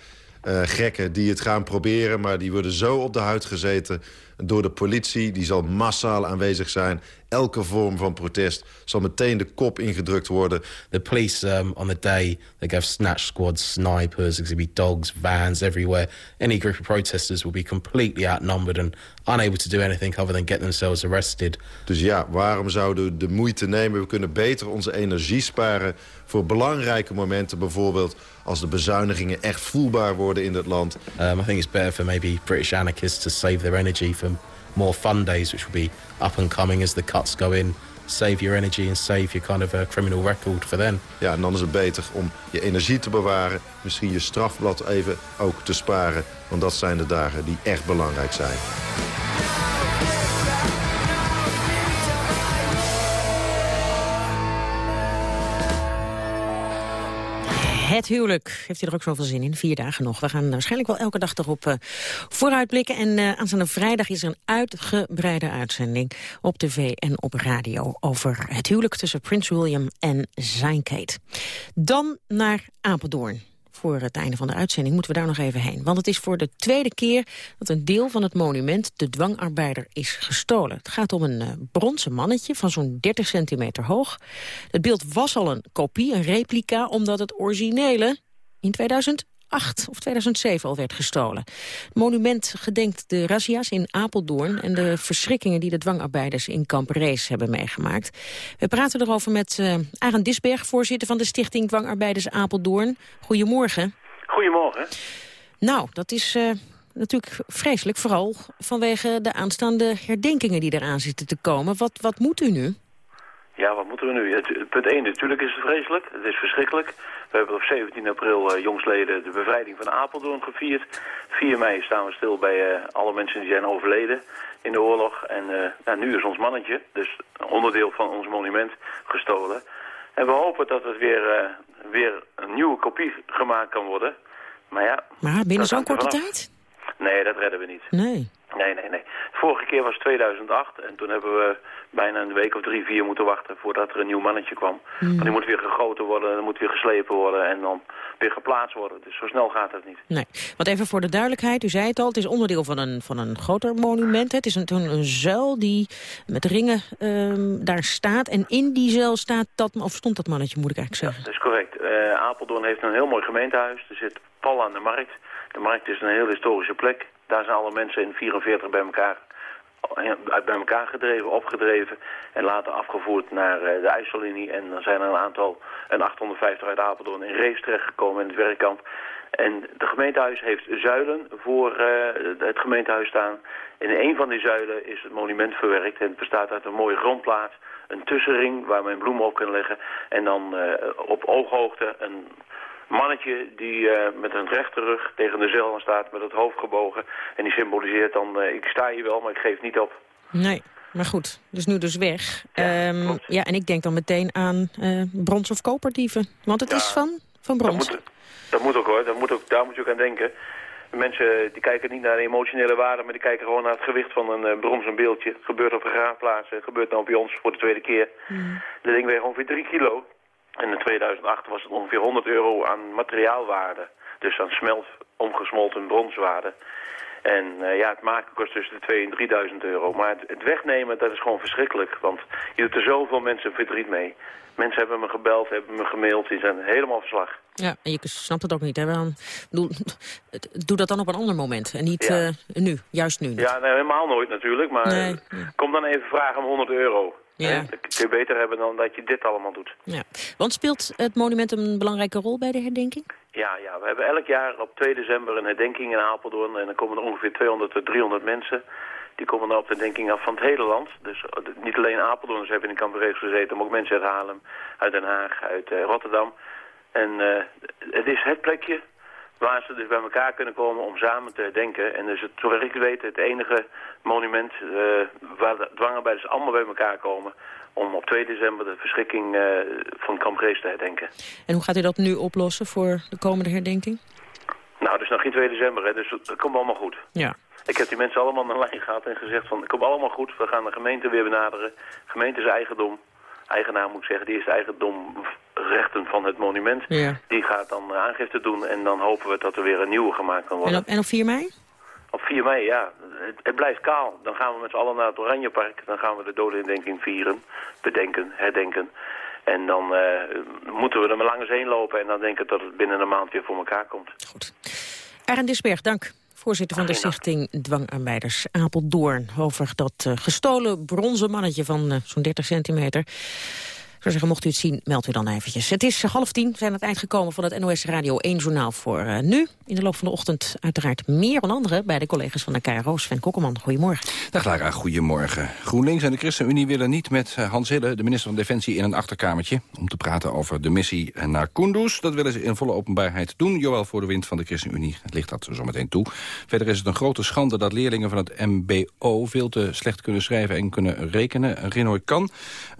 uh, gekken die het gaan proberen... maar die worden zo op de huid gezeten door de politie. Die zal massaal aanwezig zijn. Elke vorm van protest zal meteen de kop ingedrukt worden. The police um, on the day, they have snatch squads, snipers, there's be dogs, vans everywhere. Any group of protesters will be completely outnumbered and unable to do anything other than get themselves arrested. Dus ja, waarom zouden we de moeite nemen? We kunnen beter onze energie sparen voor belangrijke momenten. Bijvoorbeeld als de bezuinigingen echt voelbaar worden in het land. Um, I think it's better for maybe British anarchists to save their energy for more fun days, which will be up and coming as the cuts go in save your energy and save your kind of a criminal record for them. Ja, en dan is het beter om je energie te bewaren. Misschien je strafblad even ook te sparen. Want dat zijn de dagen die echt belangrijk zijn. Het huwelijk. Heeft u er ook zoveel zin in? Vier dagen nog. We gaan waarschijnlijk wel elke dag erop uh, vooruitblikken. En uh, aanstaande vrijdag is er een uitgebreide uitzending op tv en op radio... over het huwelijk tussen Prins William en zijn Kate. Dan naar Apeldoorn voor het einde van de uitzending moeten we daar nog even heen. Want het is voor de tweede keer dat een deel van het monument de dwangarbeider is gestolen. Het gaat om een uh, bronzen mannetje van zo'n 30 centimeter hoog. Het beeld was al een kopie, een replica, omdat het originele in 2000 2008 of 2007 al werd gestolen. Het monument gedenkt de razzia's in Apeldoorn... en de verschrikkingen die de dwangarbeiders in Kamp Rees hebben meegemaakt. We praten erover met uh, Arend Disberg, voorzitter van de stichting Dwangarbeiders Apeldoorn. Goedemorgen. Goedemorgen. Nou, dat is... Uh, natuurlijk vreselijk, vooral vanwege de aanstaande herdenkingen die eraan zitten te komen. Wat, wat moet u nu? Ja, wat moeten we nu? Het, punt 1, natuurlijk is het vreselijk. Het is verschrikkelijk. We hebben op 17 april uh, jongsleden de bevrijding van Apeldoorn gevierd. 4 mei staan we stil bij uh, alle mensen die zijn overleden in de oorlog. En uh, nou, nu is ons mannetje, dus onderdeel van ons monument, gestolen. En we hopen dat het weer, weer een nieuwe kopie gemaakt kan worden. Maar ja... Maar binnen zo'n korte tijd? Nee, dat redden we niet. Nee. Nee, nee, nee. Vorige keer was 2008 en toen hebben we bijna een week of drie, vier moeten wachten voordat er een nieuw mannetje kwam. Mm. Want die moet weer gegoten worden, dan moet weer geslepen worden en dan weer geplaatst worden. Dus zo snel gaat het niet. Nee, want even voor de duidelijkheid, u zei het al, het is onderdeel van een, van een groter monument. Het is een, een zuil die met ringen um, daar staat en in die zuil staat dat, of stond dat mannetje moet ik eigenlijk zeggen. Ja, dat is correct. Uh, Apeldoorn heeft een heel mooi gemeentehuis, er zit pal aan de markt. De markt is een heel historische plek. Daar zijn alle mensen in 44 bij elkaar, bij elkaar gedreven, opgedreven en later afgevoerd naar uh, de IJssellinie. En dan zijn er een aantal, een 850 uit Apeldoorn in Rees terechtgekomen in het werkkamp. En de gemeentehuis heeft zuilen voor uh, het gemeentehuis staan. In een van die zuilen is het monument verwerkt en het bestaat uit een mooie grondplaats. Een tussenring waar men bloemen op kan leggen. En dan uh, op ooghoogte een mannetje die uh, met een rechte rug tegen de zeil staat met het hoofd gebogen. En die symboliseert dan, uh, ik sta hier wel, maar ik geef niet op. Nee, maar goed, dus nu dus weg. Ja, um, ja en ik denk dan meteen aan uh, brons- of koperdieven. Want het ja, is van, van brons. Dat moet, dat moet ook hoor, dat moet ook, daar moet je ook aan denken. Mensen die kijken niet naar de emotionele waarde, maar die kijken gewoon naar het gewicht van een uh, bronzen beeldje. Het gebeurt op begraafplaatsen, gebeurt nou bij ons voor de tweede keer. Mm. Dat ding weegt ongeveer drie kilo. En in 2008 was het ongeveer 100 euro aan materiaalwaarde. Dus aan smelt, omgesmolten bronswaarde. En uh, ja, het maken kost tussen de 2 en 3000 euro. Maar het, het, wegnemen, dat is gewoon verschrikkelijk. Want je doet er zoveel mensen verdriet mee. Mensen hebben me gebeld, hebben me gemaild, die zijn helemaal verslag. Ja, en je snapt het ook niet. Hè? Doe, doe dat dan op een ander moment en niet ja. uh, nu, juist nu. Niet. Ja, nee, helemaal nooit natuurlijk. Maar nee. kom dan even vragen om 100 euro. Ja. Dat kun je beter hebben dan dat je dit allemaal doet. Ja. Want speelt het monument een belangrijke rol bij de herdenking? Ja, ja, we hebben elk jaar op 2 december een herdenking in Apeldoorn. En dan komen er ongeveer 200 tot 300 mensen. Die komen dan op de herdenking af van het hele land. Dus niet alleen Apeldoorners hebben in Kamperees gezeten, maar ook mensen uit Haarlem, uit Den Haag, uit uh, Rotterdam. En uh, het is het plekje waar ze dus bij elkaar kunnen komen om samen te denken. En dus het, zover ik weet het enige monument uh, waar de dwangarbeiders allemaal bij elkaar komen om op 2 december de verschrikking uh, van Kamp Rees te herdenken. En hoe gaat u dat nu oplossen voor de komende herdenking? Nou, dus nog geen 2 december, hè, dus het komt allemaal goed. Ja. Ik heb die mensen allemaal naar lijn gehad en gezegd van, het komt allemaal goed. We gaan de gemeente weer benaderen. Gemeente is eigendom eigenaar moet ik zeggen, die is de eigendomrechten van het monument. Ja. Die gaat dan aangifte doen en dan hopen we dat er weer een nieuwe gemaakt kan worden. En op, en op 4 mei? Op 4 mei, ja. Het, het, blijft kaal. Dan gaan we met z'n allen naar het Oranjepark. Dan gaan we de dodenindenking vieren, bedenken, herdenken. En dan uh, moeten we er maar langs heen lopen en dan denk ik dat het binnen een maand weer voor elkaar komt. Goed. Arend Disberg, dank voorzitter van de stichting Dwangarbeiders Apeldoorn... over dat uh, gestolen bronzen mannetje van uh, zo'n 30 centimeter. Zou zeggen, mocht u het zien, meldt u dan eventjes. Het is half tien, we zijn aan het eind gekomen van het NOS Radio 1 journaal voor uh, nu. In de loop van de ochtend uiteraard meer dan anderen bij de collega's van de KRO. Sven Kokkelman, goedemorgen. Dag Lara, goedemorgen. GroenLinks en de ChristenUnie willen niet met Hans Hille, de minister van Defensie, in een achterkamertje. Om te praten over de missie naar Kunduz. Dat willen ze in volle openbaarheid doen. Joël voor de wind van de ChristenUnie ligt dat zo meteen toe. Verder is het een grote schande dat leerlingen van het MBO veel te slecht kunnen schrijven en kunnen rekenen. Renoy Kan,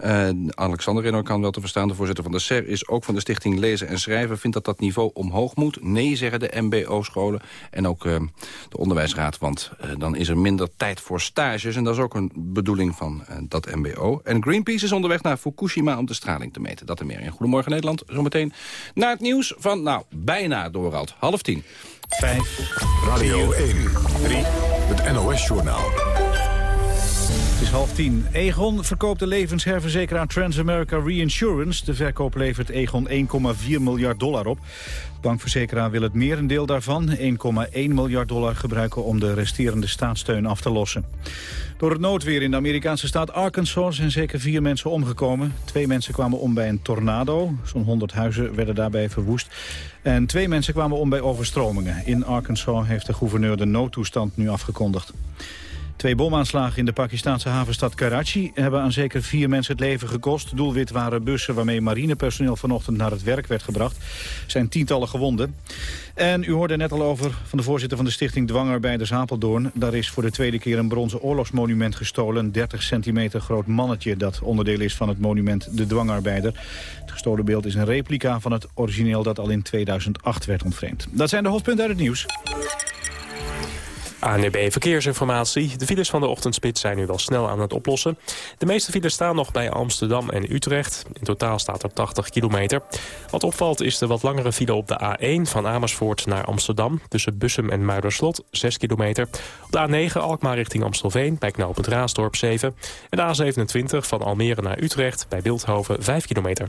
uh, Alexander Kan wel te verstaan, de voorzitter van de SER, is ook van de stichting Lezen en Schrijven, vindt dat dat niveau omhoog moet. Nee, zeggen de MBO-scholen en ook uh, de onderwijsraad, want uh, dan is er minder tijd voor stages. En dat is ook een bedoeling van dat MBO. En Greenpeace is onderweg naar Fukushima om de straling te meten. Dat en meer in Goedemorgen Nederland. Zometeen naar het nieuws van, nou, bijna Dorald. Half tien. Vijf. Radio 1. 3. Het NOS-journaal. Half tien. Egon verkoopt de levensherverzekeraar Transamerica Reinsurance. De verkoop levert Egon 1,4 miljard dollar op. Bankverzekeraar wil het merendeel daarvan, 1,1 miljard dollar, gebruiken om de resterende staatssteun af te lossen. Door het noodweer in de Amerikaanse staat Arkansas zijn zeker vier mensen omgekomen. Twee mensen kwamen om bij een tornado. Zo'n 100 huizen werden daarbij verwoest. En twee mensen kwamen om bij overstromingen. In Arkansas heeft de gouverneur de noodtoestand nu afgekondigd. Twee bomaanslagen in de Pakistanse havenstad Karachi hebben aan zeker vier mensen het leven gekost. Doelwit waren bussen waarmee marinepersoneel vanochtend naar het werk werd gebracht. Er zijn tientallen gewonden. En u hoorde net al over van de voorzitter van de stichting Dwangarbeiders Apeldoorn. Daar is voor de tweede keer een bronzen oorlogsmonument gestolen. Een 30 centimeter groot mannetje dat onderdeel is van het monument De Dwangarbeider. Het gestolen beeld is een replica van het origineel dat al in 2008 werd ontvreemd. Dat zijn de hoofdpunten uit het nieuws. ANB Verkeersinformatie. De files van de ochtendspits zijn nu wel snel aan het oplossen. De meeste files staan nog bij Amsterdam en Utrecht. In totaal staat er 80 kilometer. Wat opvalt is de wat langere file op de A1 van Amersfoort naar Amsterdam... tussen Bussum en Muiderslot, 6 kilometer. Op de A9 Alkmaar richting Amstelveen bij knooppunt Raasdorp, 7. En de A27 van Almere naar Utrecht bij Beeldhoven, 5 kilometer.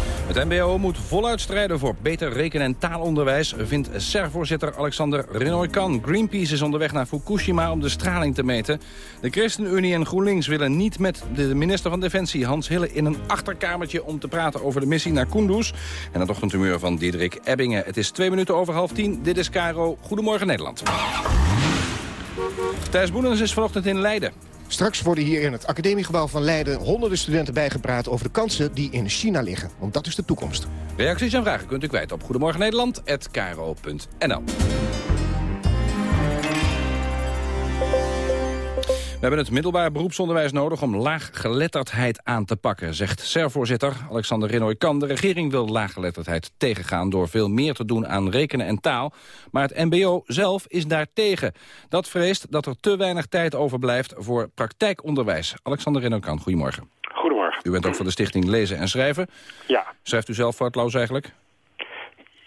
Het mbo moet voluit strijden voor beter reken- en taalonderwijs... vindt SER-voorzitter Alexander Renoy-Kan. Greenpeace is onderweg naar Fukushima om de straling te meten. De ChristenUnie en GroenLinks willen niet met de minister van Defensie... Hans Hille in een achterkamertje om te praten over de missie naar Kunduz. En het ochtendtumeur van Diederik Ebbingen. Het is twee minuten over half tien. Dit is Caro. Goedemorgen Nederland. Thijs Boenens is vanochtend in Leiden. Straks worden hier in het academiegebouw van Leiden... honderden studenten bijgepraat over de kansen die in China liggen. Want dat is de toekomst. Reacties en vragen kunt u kwijt op Goedemorgen Nederland@kro.nl. hebben het middelbaar beroepsonderwijs nodig om laaggeletterdheid aan te pakken, zegt SER-voorzitter Alexander Renoy Kan. De regering wil laaggeletterdheid tegengaan door veel meer te doen aan rekenen en taal. Maar het mbo zelf is daartegen. Dat vreest dat er te weinig tijd overblijft voor praktijkonderwijs. Alexander Renoy Kan, goedemorgen. Goedemorgen. U bent ook van de stichting Lezen en Schrijven. Ja. Schrijft u zelf foutloos eigenlijk?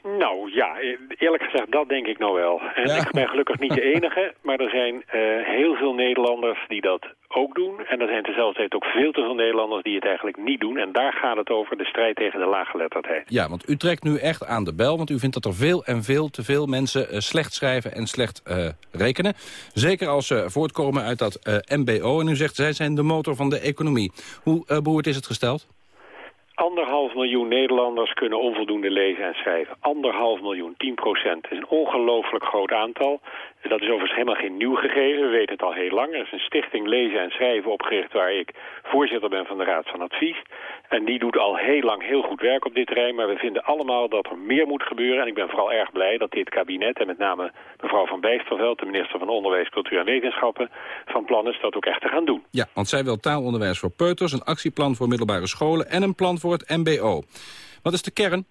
Nou ja, eerlijk gezegd, dat denk ik nou wel. En ik ben gelukkig niet de enige, maar er zijn uh, heel veel Nederlanders die dat ook doen. En er zijn tezelfde tijd ook veel te veel Nederlanders die het eigenlijk niet doen. En daar gaat het over, de strijd tegen de laaggeletterdheid. Ja, want u trekt nu echt aan de bel, want u vindt dat er veel en veel te veel mensen uh, slecht schrijven en slecht uh, rekenen. Zeker als ze voortkomen uit dat mbo. En u zegt, zij zijn de motor van de economie. Hoe behoord is het gesteld? Anderhalf miljoen Nederlanders kunnen onvoldoende lezen en schrijven. Anderhalf miljoen, 10 procent. Dat is een ongelooflijk groot aantal. Dat is overigens helemaal geen nieuw gegeven. We weten het al heel lang. Er is een stichting Lezen en Schrijven opgericht... waar ik voorzitter ben van de Raad van Advies. En die doet al heel lang heel goed werk op dit terrein. Maar we vinden allemaal dat er meer moet gebeuren. En ik ben vooral erg blij dat dit kabinet... en met name mevrouw Van Bijsterveld, de minister van Onderwijs, Cultuur en Wetenschappen... van plan is dat ook echt te gaan doen. Ja, want zij wil taalonderwijs voor peuters... een actieplan voor middelbare scholen... en een plan voor het mbo. Wat is de kern?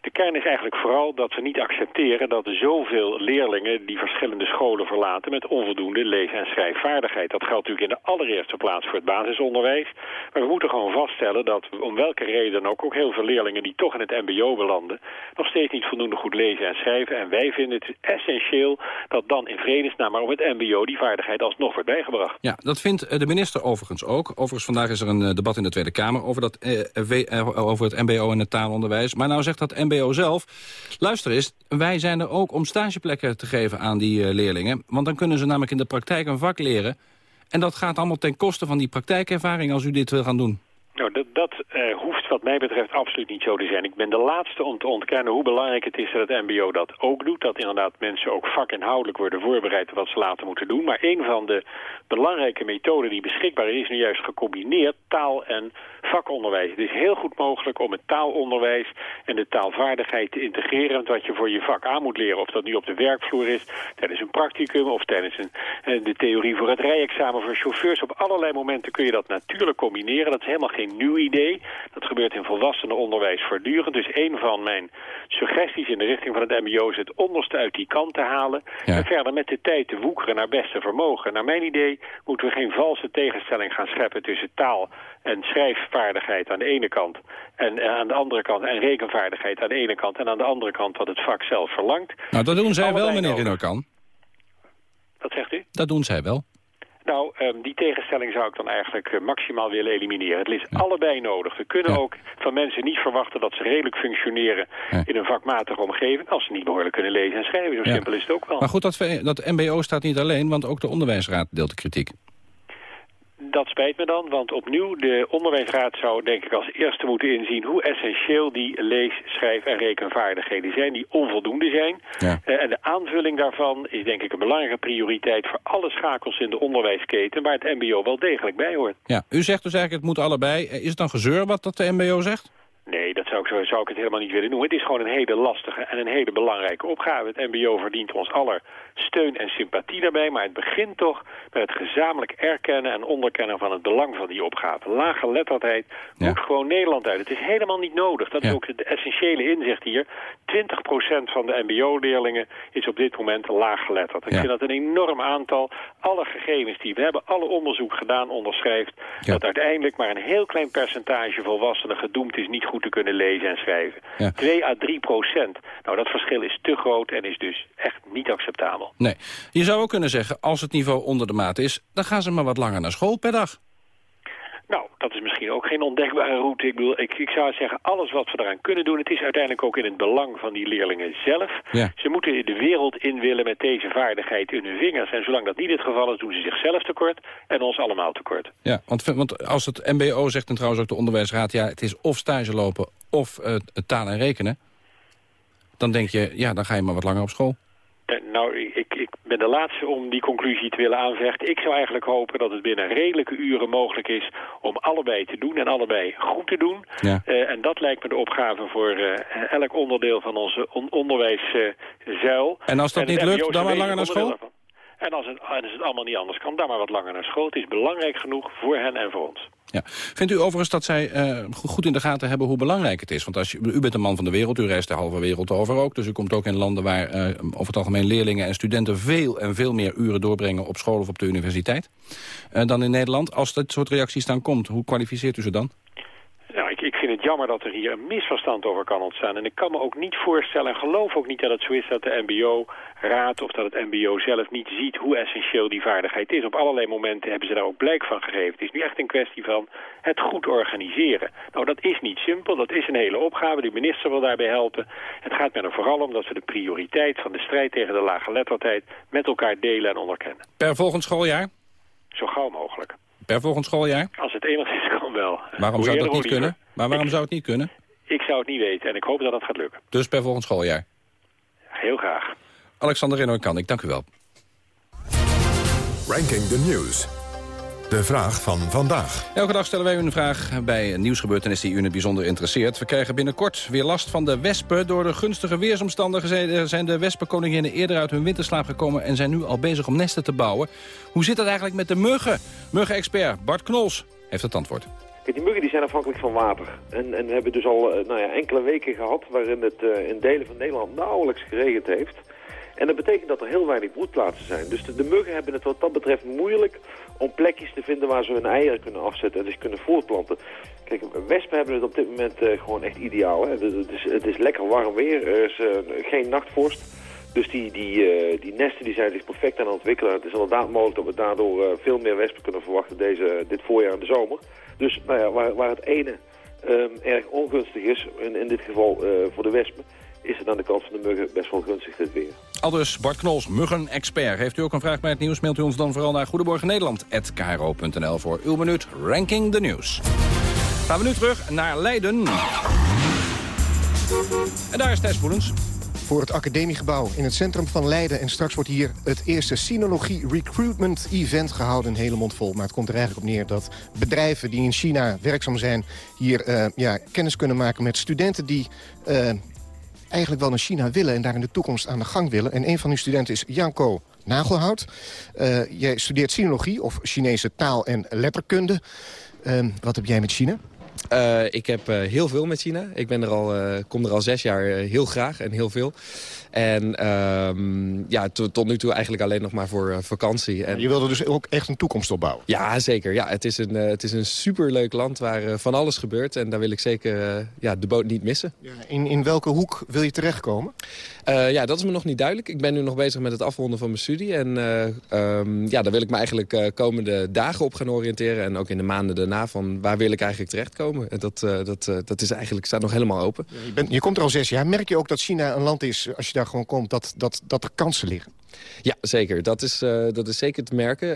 De kern is eigenlijk vooral dat we niet accepteren dat zoveel leerlingen die verschillende scholen verlaten met onvoldoende lees- en schrijfvaardigheid. Dat geldt natuurlijk in de allereerste plaats voor het basisonderwijs. Maar we moeten gewoon vaststellen dat om welke reden ook, ook heel veel leerlingen die toch in het mbo belanden, nog steeds niet voldoende goed lezen en schrijven. En wij vinden het essentieel dat dan in vredesnaam maar op het mbo die vaardigheid alsnog wordt bijgebracht. Ja, dat vindt eh, de minister overigens ook. Overigens, vandaag is er een eh, debat in de Tweede Kamer over, dat, eh, over het mbo en het taalonderwijs. Maar nou zegt dat mbo zelf, luister eens, wij zijn er ook om stageplekken te geven aan die eh, leerlingen. Want dan kunnen ze namelijk in de praktijk een vak leren. En dat gaat allemaal ten koste van die praktijkervaring als u dit wil gaan doen. Nou, dat, dat eh, hoeft wat mij betreft absoluut niet zo te zijn. Ik ben de laatste om te ontkennen hoe belangrijk het is dat het mbo dat ook doet. Dat inderdaad mensen ook vakinhoudelijk worden voorbereid wat ze later moeten doen. Maar een van de belangrijke methoden die beschikbaar is, is nu juist gecombineerd taal- en vakonderwijs. Het is heel goed mogelijk om het taalonderwijs en de taalvaardigheid te integreren. Wat je voor je vak aan moet leren, of dat nu op de werkvloer is, tijdens een practicum of tijdens een, eh, de theorie voor het rijexamen voor chauffeurs. Op allerlei momenten kun je dat natuurlijk combineren. Dat is helemaal geen nieuw idee. Dat gebeurt in volwassenenonderwijs voortdurend. Dus een van mijn suggesties in de richting van het mbo is het onderste uit die kant te halen. En verder met de tijd te woekeren naar beste vermogen. Naar mijn idee moeten we geen valse tegenstelling gaan scheppen tussen taal en schrijfvaardigheid aan de ene kant. En eh, aan de andere kant, en rekenvaardigheid aan de ene kant. En aan de andere kant wat het vak zelf verlangt. Nou, dat doen zij wel, meneer nodig. Rinnokan. Wat zegt u? Dat doen zij wel. Nou, ehm, die tegenstelling zou ik dan eigenlijk eh, maximaal willen elimineren. Het is allebei nodig. We kunnen ook van mensen niet verwachten dat ze redelijk functioneren in een vakmatige omgeving... als ze niet behoorlijk kunnen lezen en schrijven. Zo simpel is het ook wel. Maar goed, dat, dat mbo staat niet alleen, want ook de onderwijsraad deelt de kritiek. Dat spijt me dan, want opnieuw de onderwijsraad zou denk ik als eerste moeten inzien hoe essentieel die lees-, schrijf- en rekenvaardigheden zijn, die onvoldoende zijn. Eh, en de aanvulling daarvan is denk ik een belangrijke prioriteit voor alle schakels in de onderwijsketen, waar het mbo wel degelijk bij hoort. Ja, u zegt dus eigenlijk het moet allebei. Eh, Is het dan gezeur wat dat de mbo zegt? Nee, dat zou ik, zo zou ik het helemaal niet willen noemen. Het is gewoon een hele lastige en een hele belangrijke opgave. Het mbo verdient ons aller steun en sympathie daarbij. Maar het begint toch met het gezamenlijk erkennen en onderkennen van het belang van die opgave. Lage geletterdheid moet gewoon Nederland uit. Het is helemaal niet nodig. Dat is ook het essentiële inzicht hier. 20% van de mbo-leerlingen is op dit moment laaggeletterd. Ik Ja. vind dat een enorm aantal. Alle gegevens die we hebben, alle onderzoek gedaan, onderschrijft... dat uiteindelijk maar een heel klein percentage volwassenen gedoemd is... niet goed te kunnen lezen en schrijven. 2 à 3 procent. Nou, dat verschil is te groot en is dus echt niet acceptabel. Nee. Je zou ook kunnen zeggen, als het niveau onder de maat is... dan gaan ze maar wat langer naar school per dag. Nou, dat is misschien ook geen ondenkbare route. Ik, bedoel, ik, ik zou zeggen, alles wat we eraan kunnen doen... het is uiteindelijk ook in het belang van die leerlingen zelf. Ja. Ze moeten de wereld in willen met deze vaardigheid in hun vingers. En zolang dat niet het geval is, doen ze zichzelf tekort... en ons allemaal tekort. Ja, want, want als het mbo zegt en trouwens ook de onderwijsraad... ja, het is of stage lopen of eh, taal en rekenen... dan denk je, ja, dan ga je maar wat langer op school. Eh, nou, ik, ik ben de laatste om die conclusie te willen aanvechten. Ik zou eigenlijk hopen dat het binnen redelijke uren mogelijk is om allebei te doen en allebei goed te doen. Ja. Eh, en dat lijkt me de opgave voor eh, elk onderdeel van onze on onderwijszuil. En als dat niet lukt, dan maar langer naar school? En als, het, als het allemaal niet anders kan, dan maar wat langer naar school. Het is belangrijk genoeg voor hen en voor ons. Ja. Vindt u overigens dat zij eh, go- goed in de gaten hebben hoe belangrijk het is? Want als u bent een man van de wereld, u reist de halve wereld over ook. Dus u komt ook in landen waar eh, over het algemeen leerlingen en studenten... veel en veel meer uren doorbrengen op school of op de universiteit eh, dan in Nederland. Als dat soort reacties dan komt, hoe kwalificeert u ze dan? Vind het jammer dat er hier een misverstand over kan ontstaan. En ik kan me ook niet voorstellen en geloof ook niet dat het zo is dat de mbo-raad of dat het mbo zelf niet ziet hoe essentieel die vaardigheid is. Op allerlei momenten hebben ze daar ook blijk van gegeven. Het is nu echt een kwestie van het goed organiseren. Nou, dat is niet simpel. Dat is een hele opgave. De minister wil daarbij helpen. Het gaat mij er vooral om dat we de prioriteit van de strijd tegen de lage letterdheid met elkaar delen en onderkennen. Per volgend schooljaar? Zo gauw mogelijk. Per volgend schooljaar? Als het enigszins kan wel. Waarom Hoe zou dat niet liever. kunnen? Maar waarom zou het niet kunnen? Ik zou het niet weten en ik hoop dat het gaat lukken. Dus per volgend schooljaar. Heel graag. Alexander Renoy kan ik, dank u wel. Ranking the News. De vraag van vandaag. Elke dag stellen wij u een vraag bij een nieuwsgebeurtenis die u in het bijzonder interesseert. We krijgen binnenkort weer last van de wespen. Door de gunstige weersomstandigheden zijn de wespenkoninginnen eerder uit hun winterslaap gekomen... en zijn nu al bezig om nesten te bouwen. Hoe zit het eigenlijk met de muggen? Muggenexpert Bart Knols heeft het antwoord. Kijk, die muggen die zijn afhankelijk van water. En, en we hebben dus al eh, nou ja, enkele weken gehad waarin het eh, in delen van Nederland nauwelijks geregend heeft. En dat betekent dat er heel weinig broedplaatsen zijn. Dus de, de muggen hebben het wat dat betreft moeilijk om plekjes te vinden waar ze hun eieren kunnen afzetten en dus kunnen voortplanten. Kijk, wespen hebben het op dit moment eh, gewoon echt ideaal. Hè? Het, is, het is lekker warm weer, er is eh, geen nachtvorst. Dus die, die, eh, die nesten die zijn zich perfect aan het ontwikkelen. Het is inderdaad mogelijk dat we daardoor veel meer wespen kunnen verwachten deze, dit voorjaar en de zomer. Dus nou ja, waar, waar het ene ehm, erg ongunstig is, in, in dit geval voor de wespen, is het aan de kant van de muggen best wel gunstig dit weer. Aldus Bart Knols, muggen-expert. Heeft u ook een vraag bij het nieuws, mailt u ons dan vooral naar goedemorgennederland.kro.nl voor uw minuut Ranking the News. Gaan we nu terug naar Leiden. En daar is Thijs Boelens. Voor het academiegebouw in het centrum van Leiden. En straks wordt hier het eerste Sinologie Recruitment Event gehouden. Een hele mond vol. Maar het komt er eigenlijk op neer dat bedrijven die in China werkzaam zijn... hier eh, ja, kennis kunnen maken met studenten die... eh, eigenlijk wel naar China willen en daar in de toekomst aan de gang willen. En een van uw studenten is Janko Nagelhout. Eh, jij studeert sinologie of Chinese taal en letterkunde. Eh, wat heb jij met China? Uh, ik heb uh, heel veel met China. Ik ben er al, kom er al zes jaar heel graag en heel veel. En um, ja, tot nu toe eigenlijk alleen nog maar voor vakantie. En... Je wilde dus ook echt een toekomst opbouwen? Ja, zeker. Ja, het, is een, het is een superleuk land waar van alles gebeurt. En daar wil ik zeker ja, de boot niet missen. Ja, in, in welke hoek wil je terechtkomen? ja, dat is me nog niet duidelijk. Ik ben nu nog bezig met het afronden van mijn studie. En um, ja, daar wil ik me eigenlijk komende dagen op gaan oriënteren. En ook in de maanden daarna van waar wil ik eigenlijk terechtkomen. En dat, dat, dat is eigenlijk, staat nog helemaal open. Ja, je, bent, je komt er al zes jaar. Merk je ook dat China een land is, als je daar gewoon komt, dat, dat, dat er kansen liggen? Ja, zeker. Dat is, uh, dat is zeker te merken.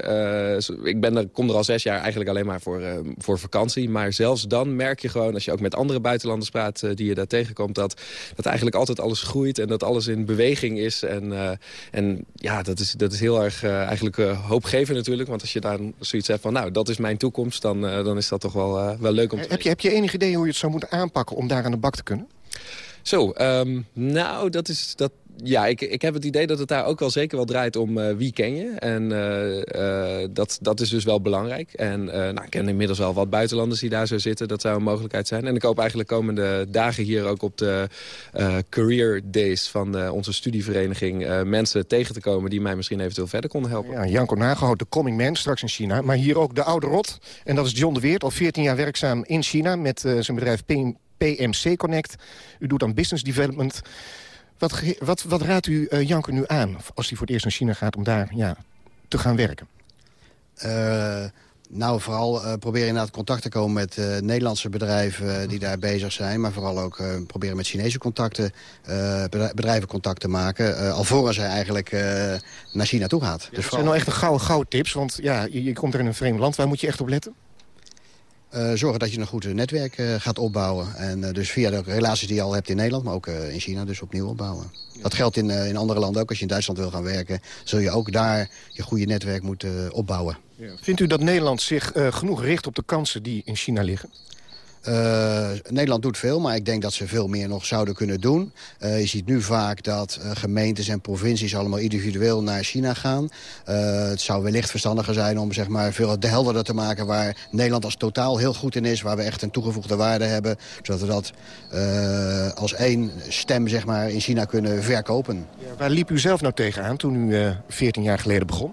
ik ben er, kom er al zes jaar eigenlijk alleen maar voor, voor vakantie. Maar zelfs dan merk je gewoon, als je ook met andere buitenlanders praat... die je daar tegenkomt, dat, dat eigenlijk altijd alles groeit... en dat alles in beweging is. En, en ja, dat is, dat is heel erg eigenlijk hoopgevend natuurlijk. Want als je dan zoiets hebt van, nou, dat is mijn toekomst... dan, dan is dat toch wel, wel leuk om te heb je, heb je enig idee hoe je het zou moeten aanpakken om daar aan de bak te kunnen? Zo, um, nou, dat is, dat, ja, ik, ik heb het idee dat het daar ook wel zeker wel draait om uh, wie ken je. En uh, uh, dat, dat is dus wel belangrijk. En nou, ik ken inmiddels wel wat buitenlanders die daar zo zitten. Dat zou een mogelijkheid zijn. En ik hoop eigenlijk komende dagen hier ook op de career days van onze studievereniging... mensen tegen te komen die mij misschien eventueel verder konden helpen. Ja, Janko Nagehout, de coming man, straks in China. Maar hier ook de oude rot. En dat is John de Weert, al 14 jaar werkzaam in China... met zijn bedrijf PMC Connect. U doet dan business development... Wat, wat, wat raadt u uh, Janko nu aan als hij voor het eerst naar China gaat om daar ja, te gaan werken? Uh, nou, vooral uh, proberen inderdaad contact te komen met uh, Nederlandse bedrijven die daar bezig zijn. Maar vooral ook proberen met Chinese contacten, bedrijven contact te maken. alvorens hij eigenlijk naar China toe gaat. Ja, dus dat zijn nou echt een gouden, gouden tips. Want ja, je, je komt er in een vreemd land. Waar moet je echt op letten? Uh, zorgen dat je een goed netwerk uh, gaat opbouwen. En uh, dus via de relaties die je al hebt in Nederland, maar ook in China dus opnieuw opbouwen. Ja. Dat geldt in, in andere landen ook. Als je in Duitsland wil gaan werken, zul je ook daar je goede netwerk moeten opbouwen. Ja. Vindt u dat Nederland zich genoeg richt op de kansen die in China liggen? Uh, Nederland doet veel, maar ik denk dat ze veel meer nog zouden kunnen doen. Uh, je ziet nu vaak dat uh, gemeentes en provincies allemaal individueel naar China gaan. het zou wellicht verstandiger zijn om zeg maar, veel helderder te maken... waar Nederland als totaal heel goed in is, waar we echt een toegevoegde waarde hebben. Zodat we dat als één stem zeg maar, in China kunnen verkopen. Ja, waar liep u zelf nou tegenaan toen u 14 jaar geleden begon?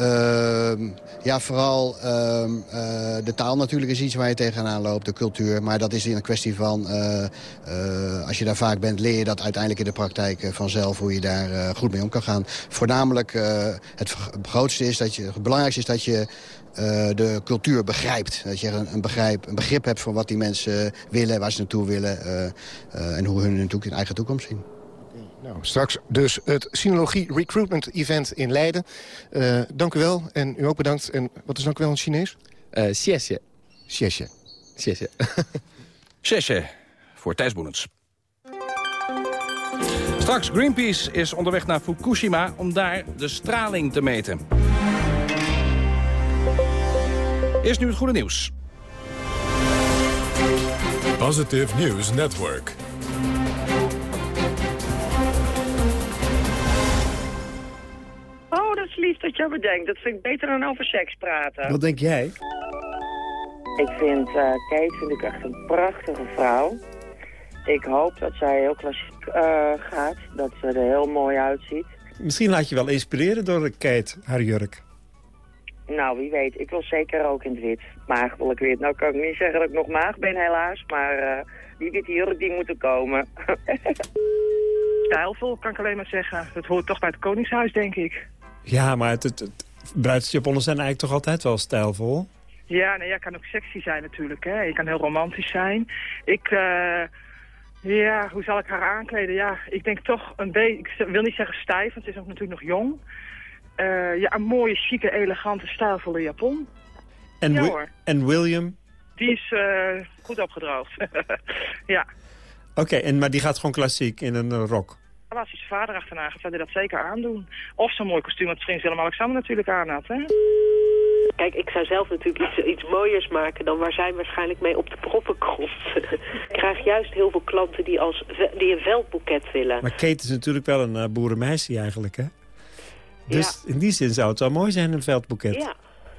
Uh, ja, vooral uh, uh, de taal natuurlijk is iets waar je tegenaan loopt, de cultuur. Maar dat is een kwestie van, als je daar vaak bent, leer je dat uiteindelijk in de praktijk vanzelf, hoe je daar goed mee om kan gaan. Voornamelijk het grootste is dat je, het belangrijkste is dat je de cultuur begrijpt. Dat je een, een begrip hebt van wat die mensen willen, waar ze naartoe willen en hoe hun hun eigen toekomst zien. Nou, straks dus het Sinologie Recruitment Event in Leiden. Uh, dank u wel en u ook bedankt. En wat is dank u wel in Chinees? Uh, xiexie. Xiexie. Xiexie. Xiexie voor Thijs Boenens. Straks Greenpeace is onderweg naar Fukushima om daar de straling te meten. Eerst nu het goede nieuws. Positive News Network. Dat je bedenkt. Dat vind ik beter dan over seks praten. Wat denk jij? Ik vind uh, Kate vind ik echt een prachtige vrouw. Ik hoop dat zij heel klassiek uh, gaat, dat ze er heel mooi uitziet. Misschien laat je wel inspireren door Kate, haar jurk. Nou, wie weet. Ik wil zeker ook in het wit. Maagdelijk wit. Nou kan ik niet zeggen dat ik nog maag ben helaas, maar uh, die witte jurk die moet er komen. Stijlvol, kan ik alleen maar zeggen. Dat hoort toch bij het Koningshuis, denk ik. Ja, maar het, het, het bruidsjaponnen zijn eigenlijk toch altijd wel stijlvol? Ja, nee, ja, kan ook sexy zijn natuurlijk. Hè. Je kan heel romantisch zijn. Ik, uh, ja, hoe zal ik haar aankleden? Ja, ik denk toch een beetje, ik wil niet zeggen stijf, want ze is ook natuurlijk nog jong. Uh, ja, een mooie, chique, elegante, stijlvolle japon. En, ja, Wi hoor. en William? Die is uh, goed opgedroogd. ja. Oké, okay, en maar die gaat gewoon klassiek in een rok? Als hij zijn vader achterna gaat, zou hij dat zeker aandoen. Of zo'n mooi kostuum wat prins Willem-Alexander natuurlijk aan had, hè? Kijk, ik zou zelf natuurlijk iets, iets mooiers maken dan waar zij waarschijnlijk mee op de proppen komt. ik krijg juist heel veel klanten die, als, die een veldboeket willen. Maar Kate is natuurlijk wel een uh, boerenmeisje eigenlijk, hè? Dus ja. in die zin zou het wel mooi zijn, een veldboeket. Ja,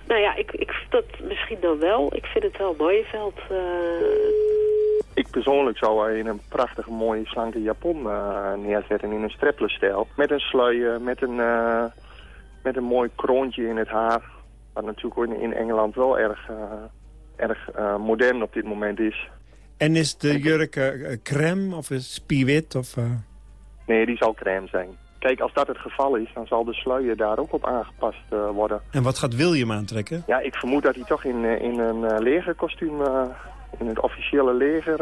nou ja, ik, ik vind dat misschien dan wel. Ik vind het wel een mooie veld. Uh... Ik persoonlijk zou in een prachtige, mooie, slanke japon uh, neerzetten in een strapless-stijl. Met een sluier, met een, uh, met een mooi kroontje in het haar. Wat natuurlijk in Engeland wel erg, erg modern op dit moment is. En is de jurk crème of is spiewit? Of, Nee, die zal crème zijn. Kijk, als dat het geval is, dan zal de sluier daar ook op aangepast worden. En wat gaat William aantrekken? Ja, ik vermoed dat hij toch in, in een legerkostuum, in het officiële leger...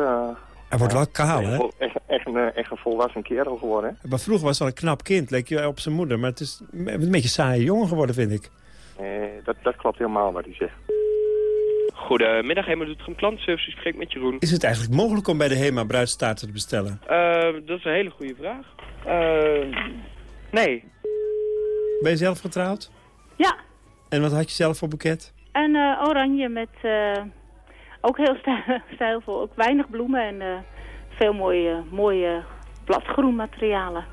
hij wordt wel kaal, hè? Echt, echt, een, echt een volwassen kerel geworden. Maar vroeger was hij een knap kind, leek je op zijn moeder. Maar het is een beetje saaie jongen geworden, vind ik. Nee, dat, dat klopt helemaal wat hij zegt. Goedemiddag, Hema Doetinchem Klantenservice. Ik spreek met Jeroen. Is het eigenlijk mogelijk om bij de Hema bruidstaarten te bestellen? dat is een hele goede vraag. Nee. Ben je zelf getrouwd? Ja. En wat had je zelf voor boeket? Een uh, oranje met uh, ook heel stijlvol. Ook weinig bloemen en uh, veel mooie, mooie bladgroenmaterialen.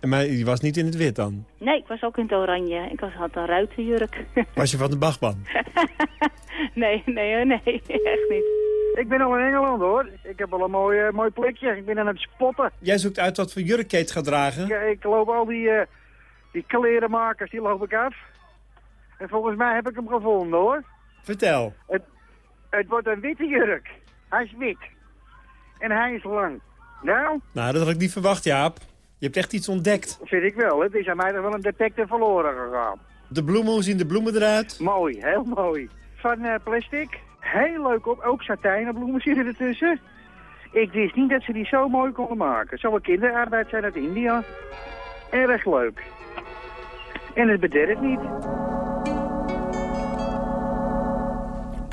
Maar je was niet in het wit dan? Nee, ik was ook in het oranje. Ik was, had een ruitenjurk. Was je van de Bachman? nee, nee, nee, echt niet. Ik ben al in Engeland hoor. Ik heb al een mooi, uh, mooi plekje. Ik ben aan het spotten. Jij zoekt uit wat voor jurk Kate gaat dragen? Ja, ik loop al die, uh, die klerenmakers, die loop ik af. En volgens mij heb ik hem gevonden hoor. Vertel. Het, het wordt een witte jurk. Hij is wit. En hij is lang. Nou? Nou, dat had ik niet verwacht, Jaap. Je hebt echt iets ontdekt. Dat vind ik wel. Het is aan mij toch wel een detector verloren gegaan. De bloemen, hoe zien de bloemen eruit? Mooi, heel mooi. Van uh, plastic. Heel leuk op. Ook satijnenbloemen zitten ertussen. Ik wist niet dat ze die zo mooi konden maken. Zou kinderarbeid zijn uit India. Erg leuk. En het bederft niet.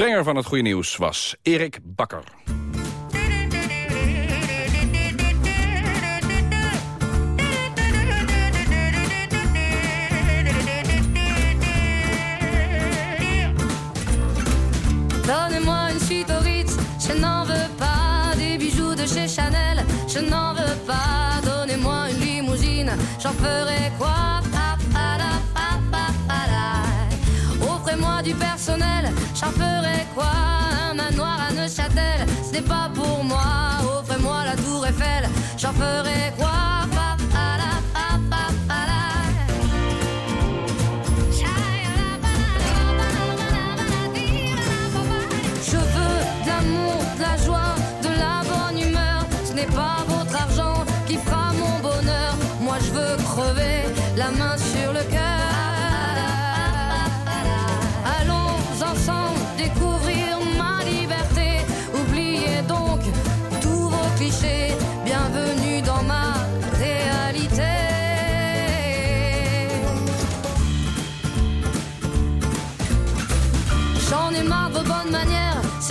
Brenger van het goede nieuws was Erik Bakker. Donnez-moi une suite au Ritz, je n'en veux pas des bijoux de chez Chanel, je n'en veux pas. Donnez-moi une limousine, j'en ferai quoi Du personnel, j'en ferai quoi? Un manoir à Neuchâtel, ce n'est pas pour moi. Offrez-moi la tour Eiffel, j'en ferai quoi?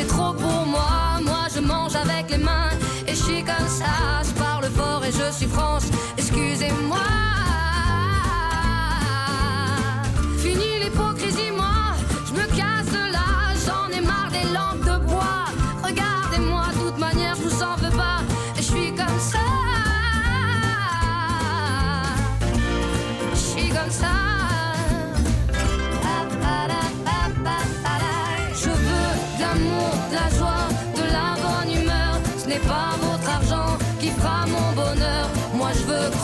C'est trop pour moi. Moi je mange avec les mains et je suis comme ça. Je parle fort et je suis France, excusez-moi.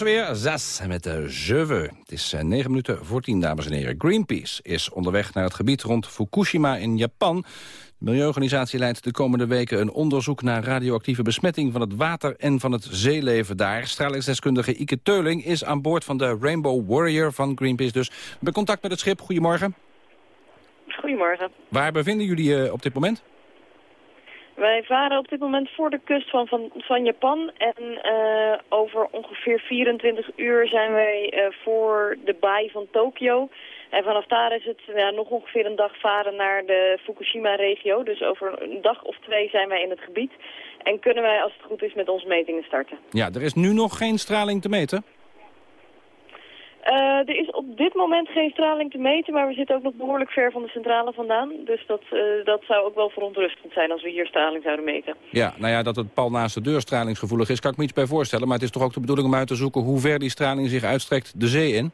Was weer Zas met de Je veux. Het is eh, negen minuten voor tien, dames en heren. Greenpeace is onderweg naar het gebied rond Fukushima in Japan. De milieuorganisatie leidt de komende weken een onderzoek naar radioactieve besmetting van het water en van het zeeleven daar. Stralingsdeskundige Ike Teuling is aan boord van de Rainbow Warrior van Greenpeace. Dus we hebben contact met het schip. Goedemorgen. Goedemorgen. Waar bevinden jullie je op dit moment? Wij varen op dit moment voor de kust van, van, van Japan. En eh, over ongeveer 24 uur zijn wij eh, voor de baai van Tokio. En vanaf daar is het ja, nog ongeveer een dag varen naar de Fukushima-regio. Dus over een dag of twee zijn wij in het gebied. En kunnen wij, als het goed is, met onze metingen starten. Ja, er is nu nog geen straling te meten. Eh, er is op dit moment geen straling te meten, maar we zitten ook nog behoorlijk ver van de centrale vandaan. Dus dat, eh, dat zou ook wel verontrustend zijn als we hier straling zouden meten. Ja, nou ja, dat het pal naast de deur stralingsgevoelig is, kan ik me iets bij voorstellen. Maar het is toch ook de bedoeling om uit te zoeken hoe ver die straling zich uitstrekt de zee in?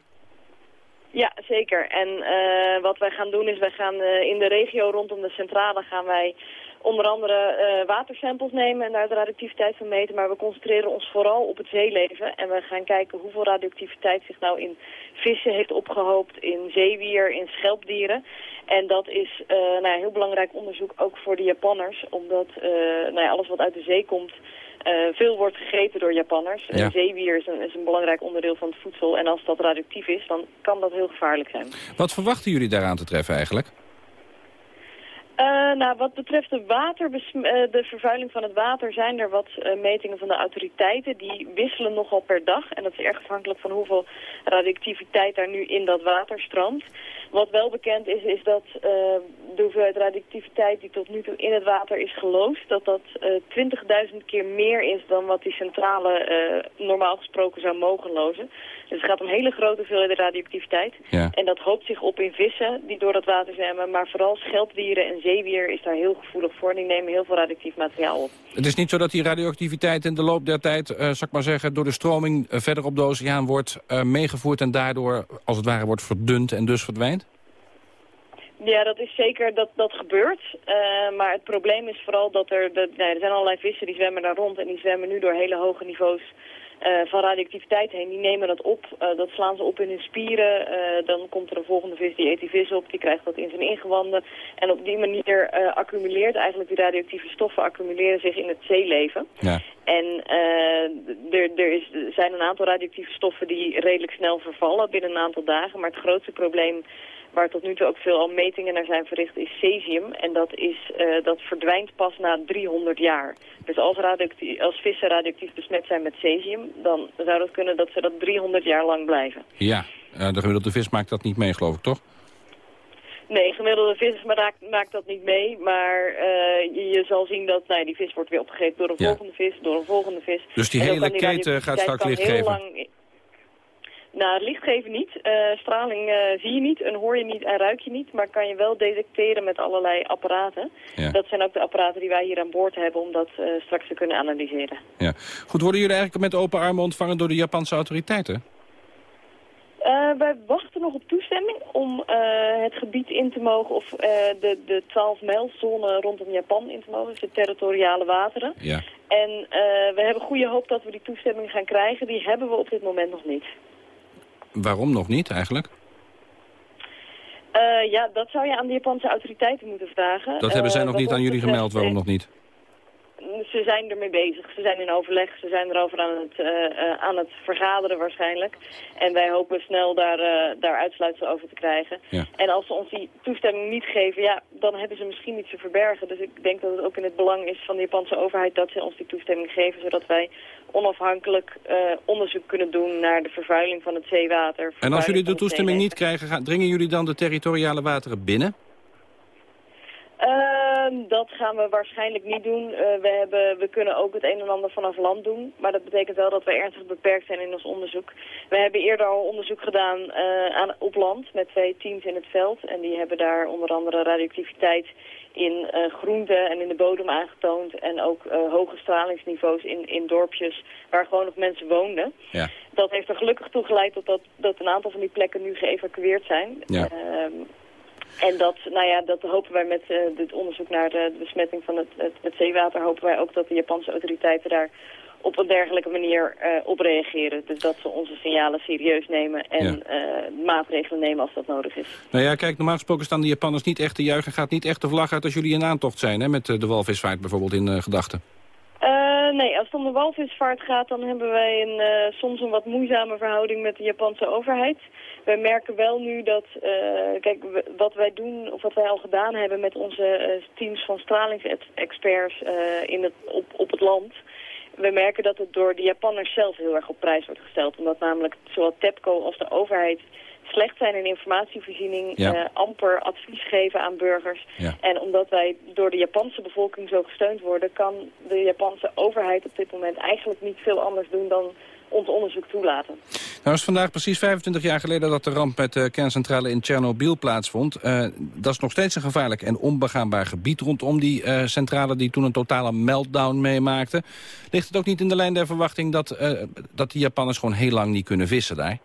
Ja, zeker. En eh, wat wij gaan doen is, wij gaan in de regio rondom de centrale gaan wij onder andere eh, watersamples nemen en daar de radioactiviteit van meten. Maar we concentreren ons vooral op het zeeleven. En we gaan kijken hoeveel radioactiviteit zich nou in vissen heeft opgehoopt, in zeewier, in schelpdieren. En dat is eh, nou ja, heel belangrijk onderzoek ook voor de Japanners. Omdat eh, nou ja, alles wat uit de zee komt, veel wordt gegeten door Japanners. Ja. En zeewier is een, is een belangrijk onderdeel van het voedsel. En als dat radioactief is, dan kan dat heel gevaarlijk zijn. Wat verwachten jullie daaraan te treffen eigenlijk? Eh, nou, wat betreft de, eh, de vervuiling van het water zijn er wat eh, metingen van de autoriteiten. Die wisselen nogal per dag. En dat is erg afhankelijk van hoeveel radioactiviteit daar nu in dat water strandt. Wat wel bekend is, is dat eh, de hoeveelheid radioactiviteit die tot nu toe in het water is geloosd... dat dat eh 20.000 keer meer is dan wat die centrale eh, normaal gesproken zou mogen lozen. Dus het gaat om hele grote hoeveelheden radioactiviteit. Ja. En dat hoopt zich op in vissen die door dat water zwemmen. Maar vooral schelpdieren en zeewier is daar heel gevoelig voor. Die nemen heel veel radioactief materiaal op. Het is niet zo dat die radioactiviteit in de loop der tijd, eh zal ik maar zeggen, door de stroming eh, verder op de oceaan wordt eh, meegevoerd en daardoor als het ware wordt verdund en dus verdwijnt? Ja, dat is zeker, dat, dat gebeurt. Eh, maar het probleem is vooral dat er, dat, nee, er zijn allerlei vissen die zwemmen daar rond en die zwemmen nu door hele hoge niveaus eh, van radioactiviteit heen. Die nemen dat op, eh, dat slaan ze op in hun spieren. Dan komt er een volgende vis, die eet die vis op, die krijgt dat in zijn ingewanden. En op die manier accumuleert eigenlijk die radioactieve stoffen accumuleren zich in het zeeleven. Ja. En er, er, is, er zijn een aantal radioactieve stoffen die redelijk snel vervallen binnen een aantal dagen. Maar het grootste probleem waar tot nu toe ook veel al metingen naar zijn verricht is cesium. En dat, is, eh, dat verdwijnt pas na 300 jaar. Dus als, als vissen radioactief besmet zijn met cesium, dan zou dat kunnen dat ze dat 300 jaar lang blijven. Ja, eh, de gemiddelde vis maakt dat niet mee, geloof ik, toch? Nee, gemiddelde vis maakt, maakt dat niet mee. Maar uh, je, je, zal zien dat nou, die vis wordt weer opgegeten door een volgende vis, door een volgende vis. Dus die hele keten gaat straks licht geven? Lang... Nou, licht geven niet. Uh, straling uh, zie je niet en hoor je niet en ruik je niet. Maar kan je wel detecteren met allerlei apparaten. Ja. Dat zijn ook de apparaten die wij hier aan boord hebben om dat straks te kunnen analyseren. Ja. Goed, worden jullie eigenlijk met open armen ontvangen door de Japanse autoriteiten? Wij wachten nog op toestemming om het gebied in te mogen, of de, de 12 mijlzone rondom Japan in te mogen, dus de territoriale wateren. Ja. En we hebben goede hoop dat we die toestemming gaan krijgen. Die hebben we op dit moment nog niet. Waarom nog niet eigenlijk? ja, dat zou je aan de Japanse autoriteiten moeten vragen. Dat hebben zij nog niet aan jullie gemeld, waarom nog niet? Ze zijn ermee bezig. Ze zijn in overleg. Ze zijn erover aan het, uh, aan het vergaderen waarschijnlijk. En wij hopen snel daar, uh, daar uitsluitsel over te krijgen. Ja. En als ze ons die toestemming niet geven, ja, dan hebben ze misschien iets te verbergen. Dus ik denk dat het ook in het belang is van de Japanse overheid dat ze ons die toestemming geven. Zodat wij onafhankelijk onderzoek kunnen doen naar de vervuiling van het zeewater. En als jullie de toestemming niet krijgen, dringen jullie dan de territoriale wateren binnen? Uh, dat gaan we waarschijnlijk niet doen. Uh, we, hebben, we kunnen ook het een en ander vanaf land doen. Maar dat betekent wel dat we ernstig beperkt zijn in ons onderzoek. We hebben eerder al onderzoek gedaan uh, aan, op land met twee teams in het veld. En die hebben daar onder andere radioactiviteit in uh, groenten en in de bodem aangetoond. En ook hoge stralingsniveaus in, in dorpjes waar gewoon nog mensen woonden. Ja. Dat heeft er gelukkig toe geleid tot dat, dat een aantal van die plekken nu geëvacueerd zijn. Ja. En dat, nou ja, dat hopen wij met uh, dit onderzoek naar de, besmetting van het, het, het, zeewater... hopen wij ook dat de Japanse autoriteiten daar op een dergelijke manier uh, op reageren. Dus dat ze onze signalen serieus nemen en ja. uh, maatregelen nemen als dat nodig is. Nou ja, kijk, normaal gesproken staan de Japanners niet echt te juichen. Gaat niet echt de vlag uit als jullie in aantocht zijn, hè, met de walvisvaart bijvoorbeeld in gedachten. Uh, nee, als het om de walvisvaart gaat, dan hebben wij een, uh, soms een wat moeizame verhouding met de Japanse overheid. Wij merken wel nu dat, uh, kijk, wat wij doen, of wat wij al gedaan hebben met onze teams van stralingsexperts in op, op het land. We merken dat het door de Japanners zelf heel erg op prijs wordt gesteld. Omdat namelijk zowel TEPCO als de overheid slecht zijn in informatievoorziening, ja. uh, amper advies geven aan burgers. Ja. En omdat wij door de Japanse bevolking zo gesteund worden, kan de Japanse overheid op dit moment eigenlijk niet veel anders doen dan ons onderzoek toelaten. Nou is vandaag precies 25 jaar geleden dat de ramp met de kerncentrale in Tsjernobyl plaatsvond. Uh, dat is nog steeds een gevaarlijk en onbegaanbaar gebied rondom die uh, centrale die toen een totale meltdown meemaakte. Ligt het ook niet in de lijn der verwachting dat, uh, dat die Japanners gewoon heel lang niet kunnen vissen daar?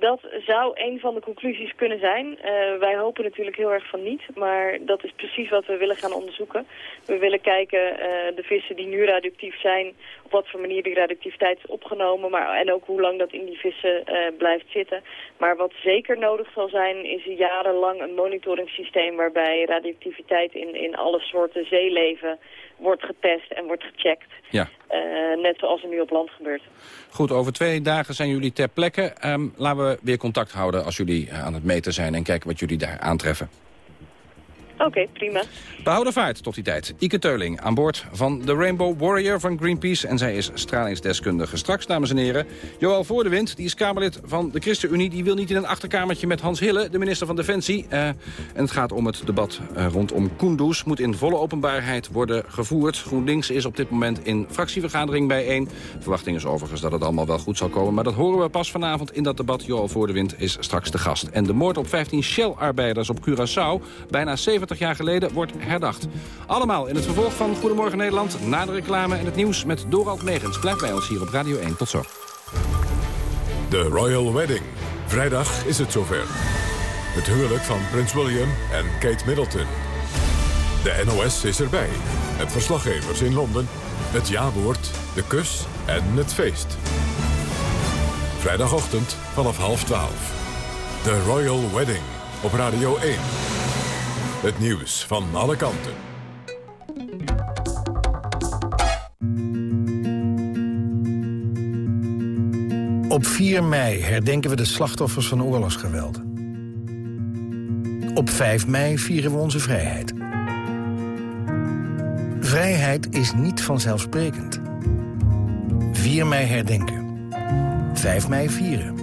Dat zou een van de conclusies kunnen zijn. Uh, wij hopen natuurlijk heel erg van niet, maar dat is precies wat we willen gaan onderzoeken. We willen kijken, uh, de vissen die nu radioactief zijn, op wat voor manier die radioactiviteit is opgenomen, maar, en ook hoe lang dat in die vissen uh, blijft zitten. Maar wat zeker nodig zal zijn, is jarenlang een monitoringssysteem waarbij radioactiviteit in, in alle soorten zeeleven wordt getest en wordt gecheckt. Ja. Uh, net zoals er nu op land gebeurt. Goed, over twee dagen zijn jullie ter plekke. Um, laten we weer contact houden als jullie aan het meten zijn... en kijken wat jullie daar aantreffen. Oké, prima. Behouden vaart tot die tijd. Ike Teuling aan boord van de Rainbow Warrior van Greenpeace. En zij is stralingsdeskundige. Straks, dames en heren, Joël Voordewind, die is Kamerlid van de ChristenUnie. Die wil niet in een achterkamertje met Hans Hille, de minister van Defensie. Uh, en het gaat om het debat uh, rondom Kunduz. Moet in volle openbaarheid worden gevoerd. GroenLinks is op dit moment in fractievergadering bijeen. Verwachting is overigens dat het allemaal wel goed zal komen. Maar dat horen we pas vanavond in dat debat. Joël Voordewind is straks de gast. En de moord op 15 Shell-arbeiders op Curaçao, bijna 70 jaar geleden, wordt herdacht. Allemaal in het vervolg van Goedemorgen Nederland, na de reclame en het nieuws met Dorald Megens. Blijf bij ons hier op Radio 1. Tot zo. De Royal Wedding. Vrijdag is het zover. Het huwelijk van Prins William en Kate Middleton. De NOS is erbij. Met verslaggevers in Londen, het jawoord, de kus en het feest. Vrijdagochtend vanaf half twaalf. De Royal Wedding op Radio 1. Het nieuws van alle kanten. Op 4 mei herdenken we de slachtoffers van oorlogsgeweld. Op 5 mei vieren we onze vrijheid. Vrijheid is niet vanzelfsprekend. 4 mei herdenken. 5 mei vieren.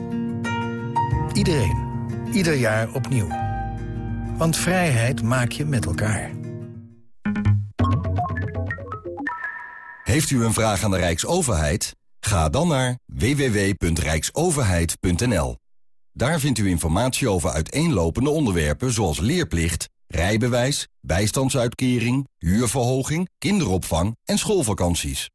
Iedereen. Ieder jaar opnieuw. Want vrijheid maak je met elkaar. Heeft u een vraag aan de Rijksoverheid? Ga dan naar www.rijksoverheid.nl. Daar vindt u informatie over uiteenlopende onderwerpen zoals leerplicht, rijbewijs, bijstandsuitkering, huurverhoging, kinderopvang en schoolvakanties.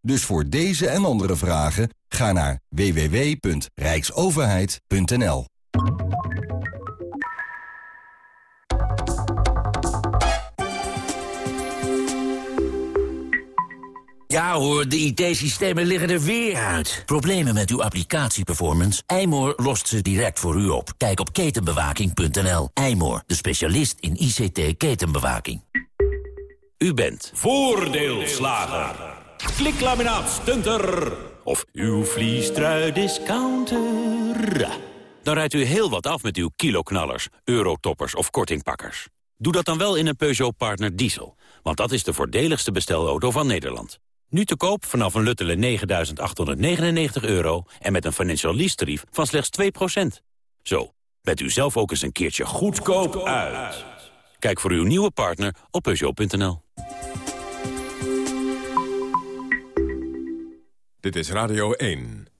Dus voor deze en andere vragen ga naar www.rijksoverheid.nl. Ja hoor, de IT-systemen liggen er weer uit. Problemen met uw applicatieperformance? Eymoor lost ze direct voor u op. Kijk op ketenbewaking.nl. Eymoor, de specialist in ICT-ketenbewaking. U bent voordeelslager. Kliklaminaat stunter. Of uw vliestrui discounter. Dan rijdt u heel wat af met uw kiloknallers, eurotoppers of kortingpakkers. Doe dat dan wel in een Peugeot Partner Diesel. Want dat is de voordeligste bestelauto van Nederland. Nu te koop vanaf een Luttele 9.899 euro en met een financial lease tarief van slechts 2%. Zo, bent u zelf ook eens een keertje goedkoop uit. Kijk voor uw nieuwe partner op Peugeot.nl. Dit is Radio 1.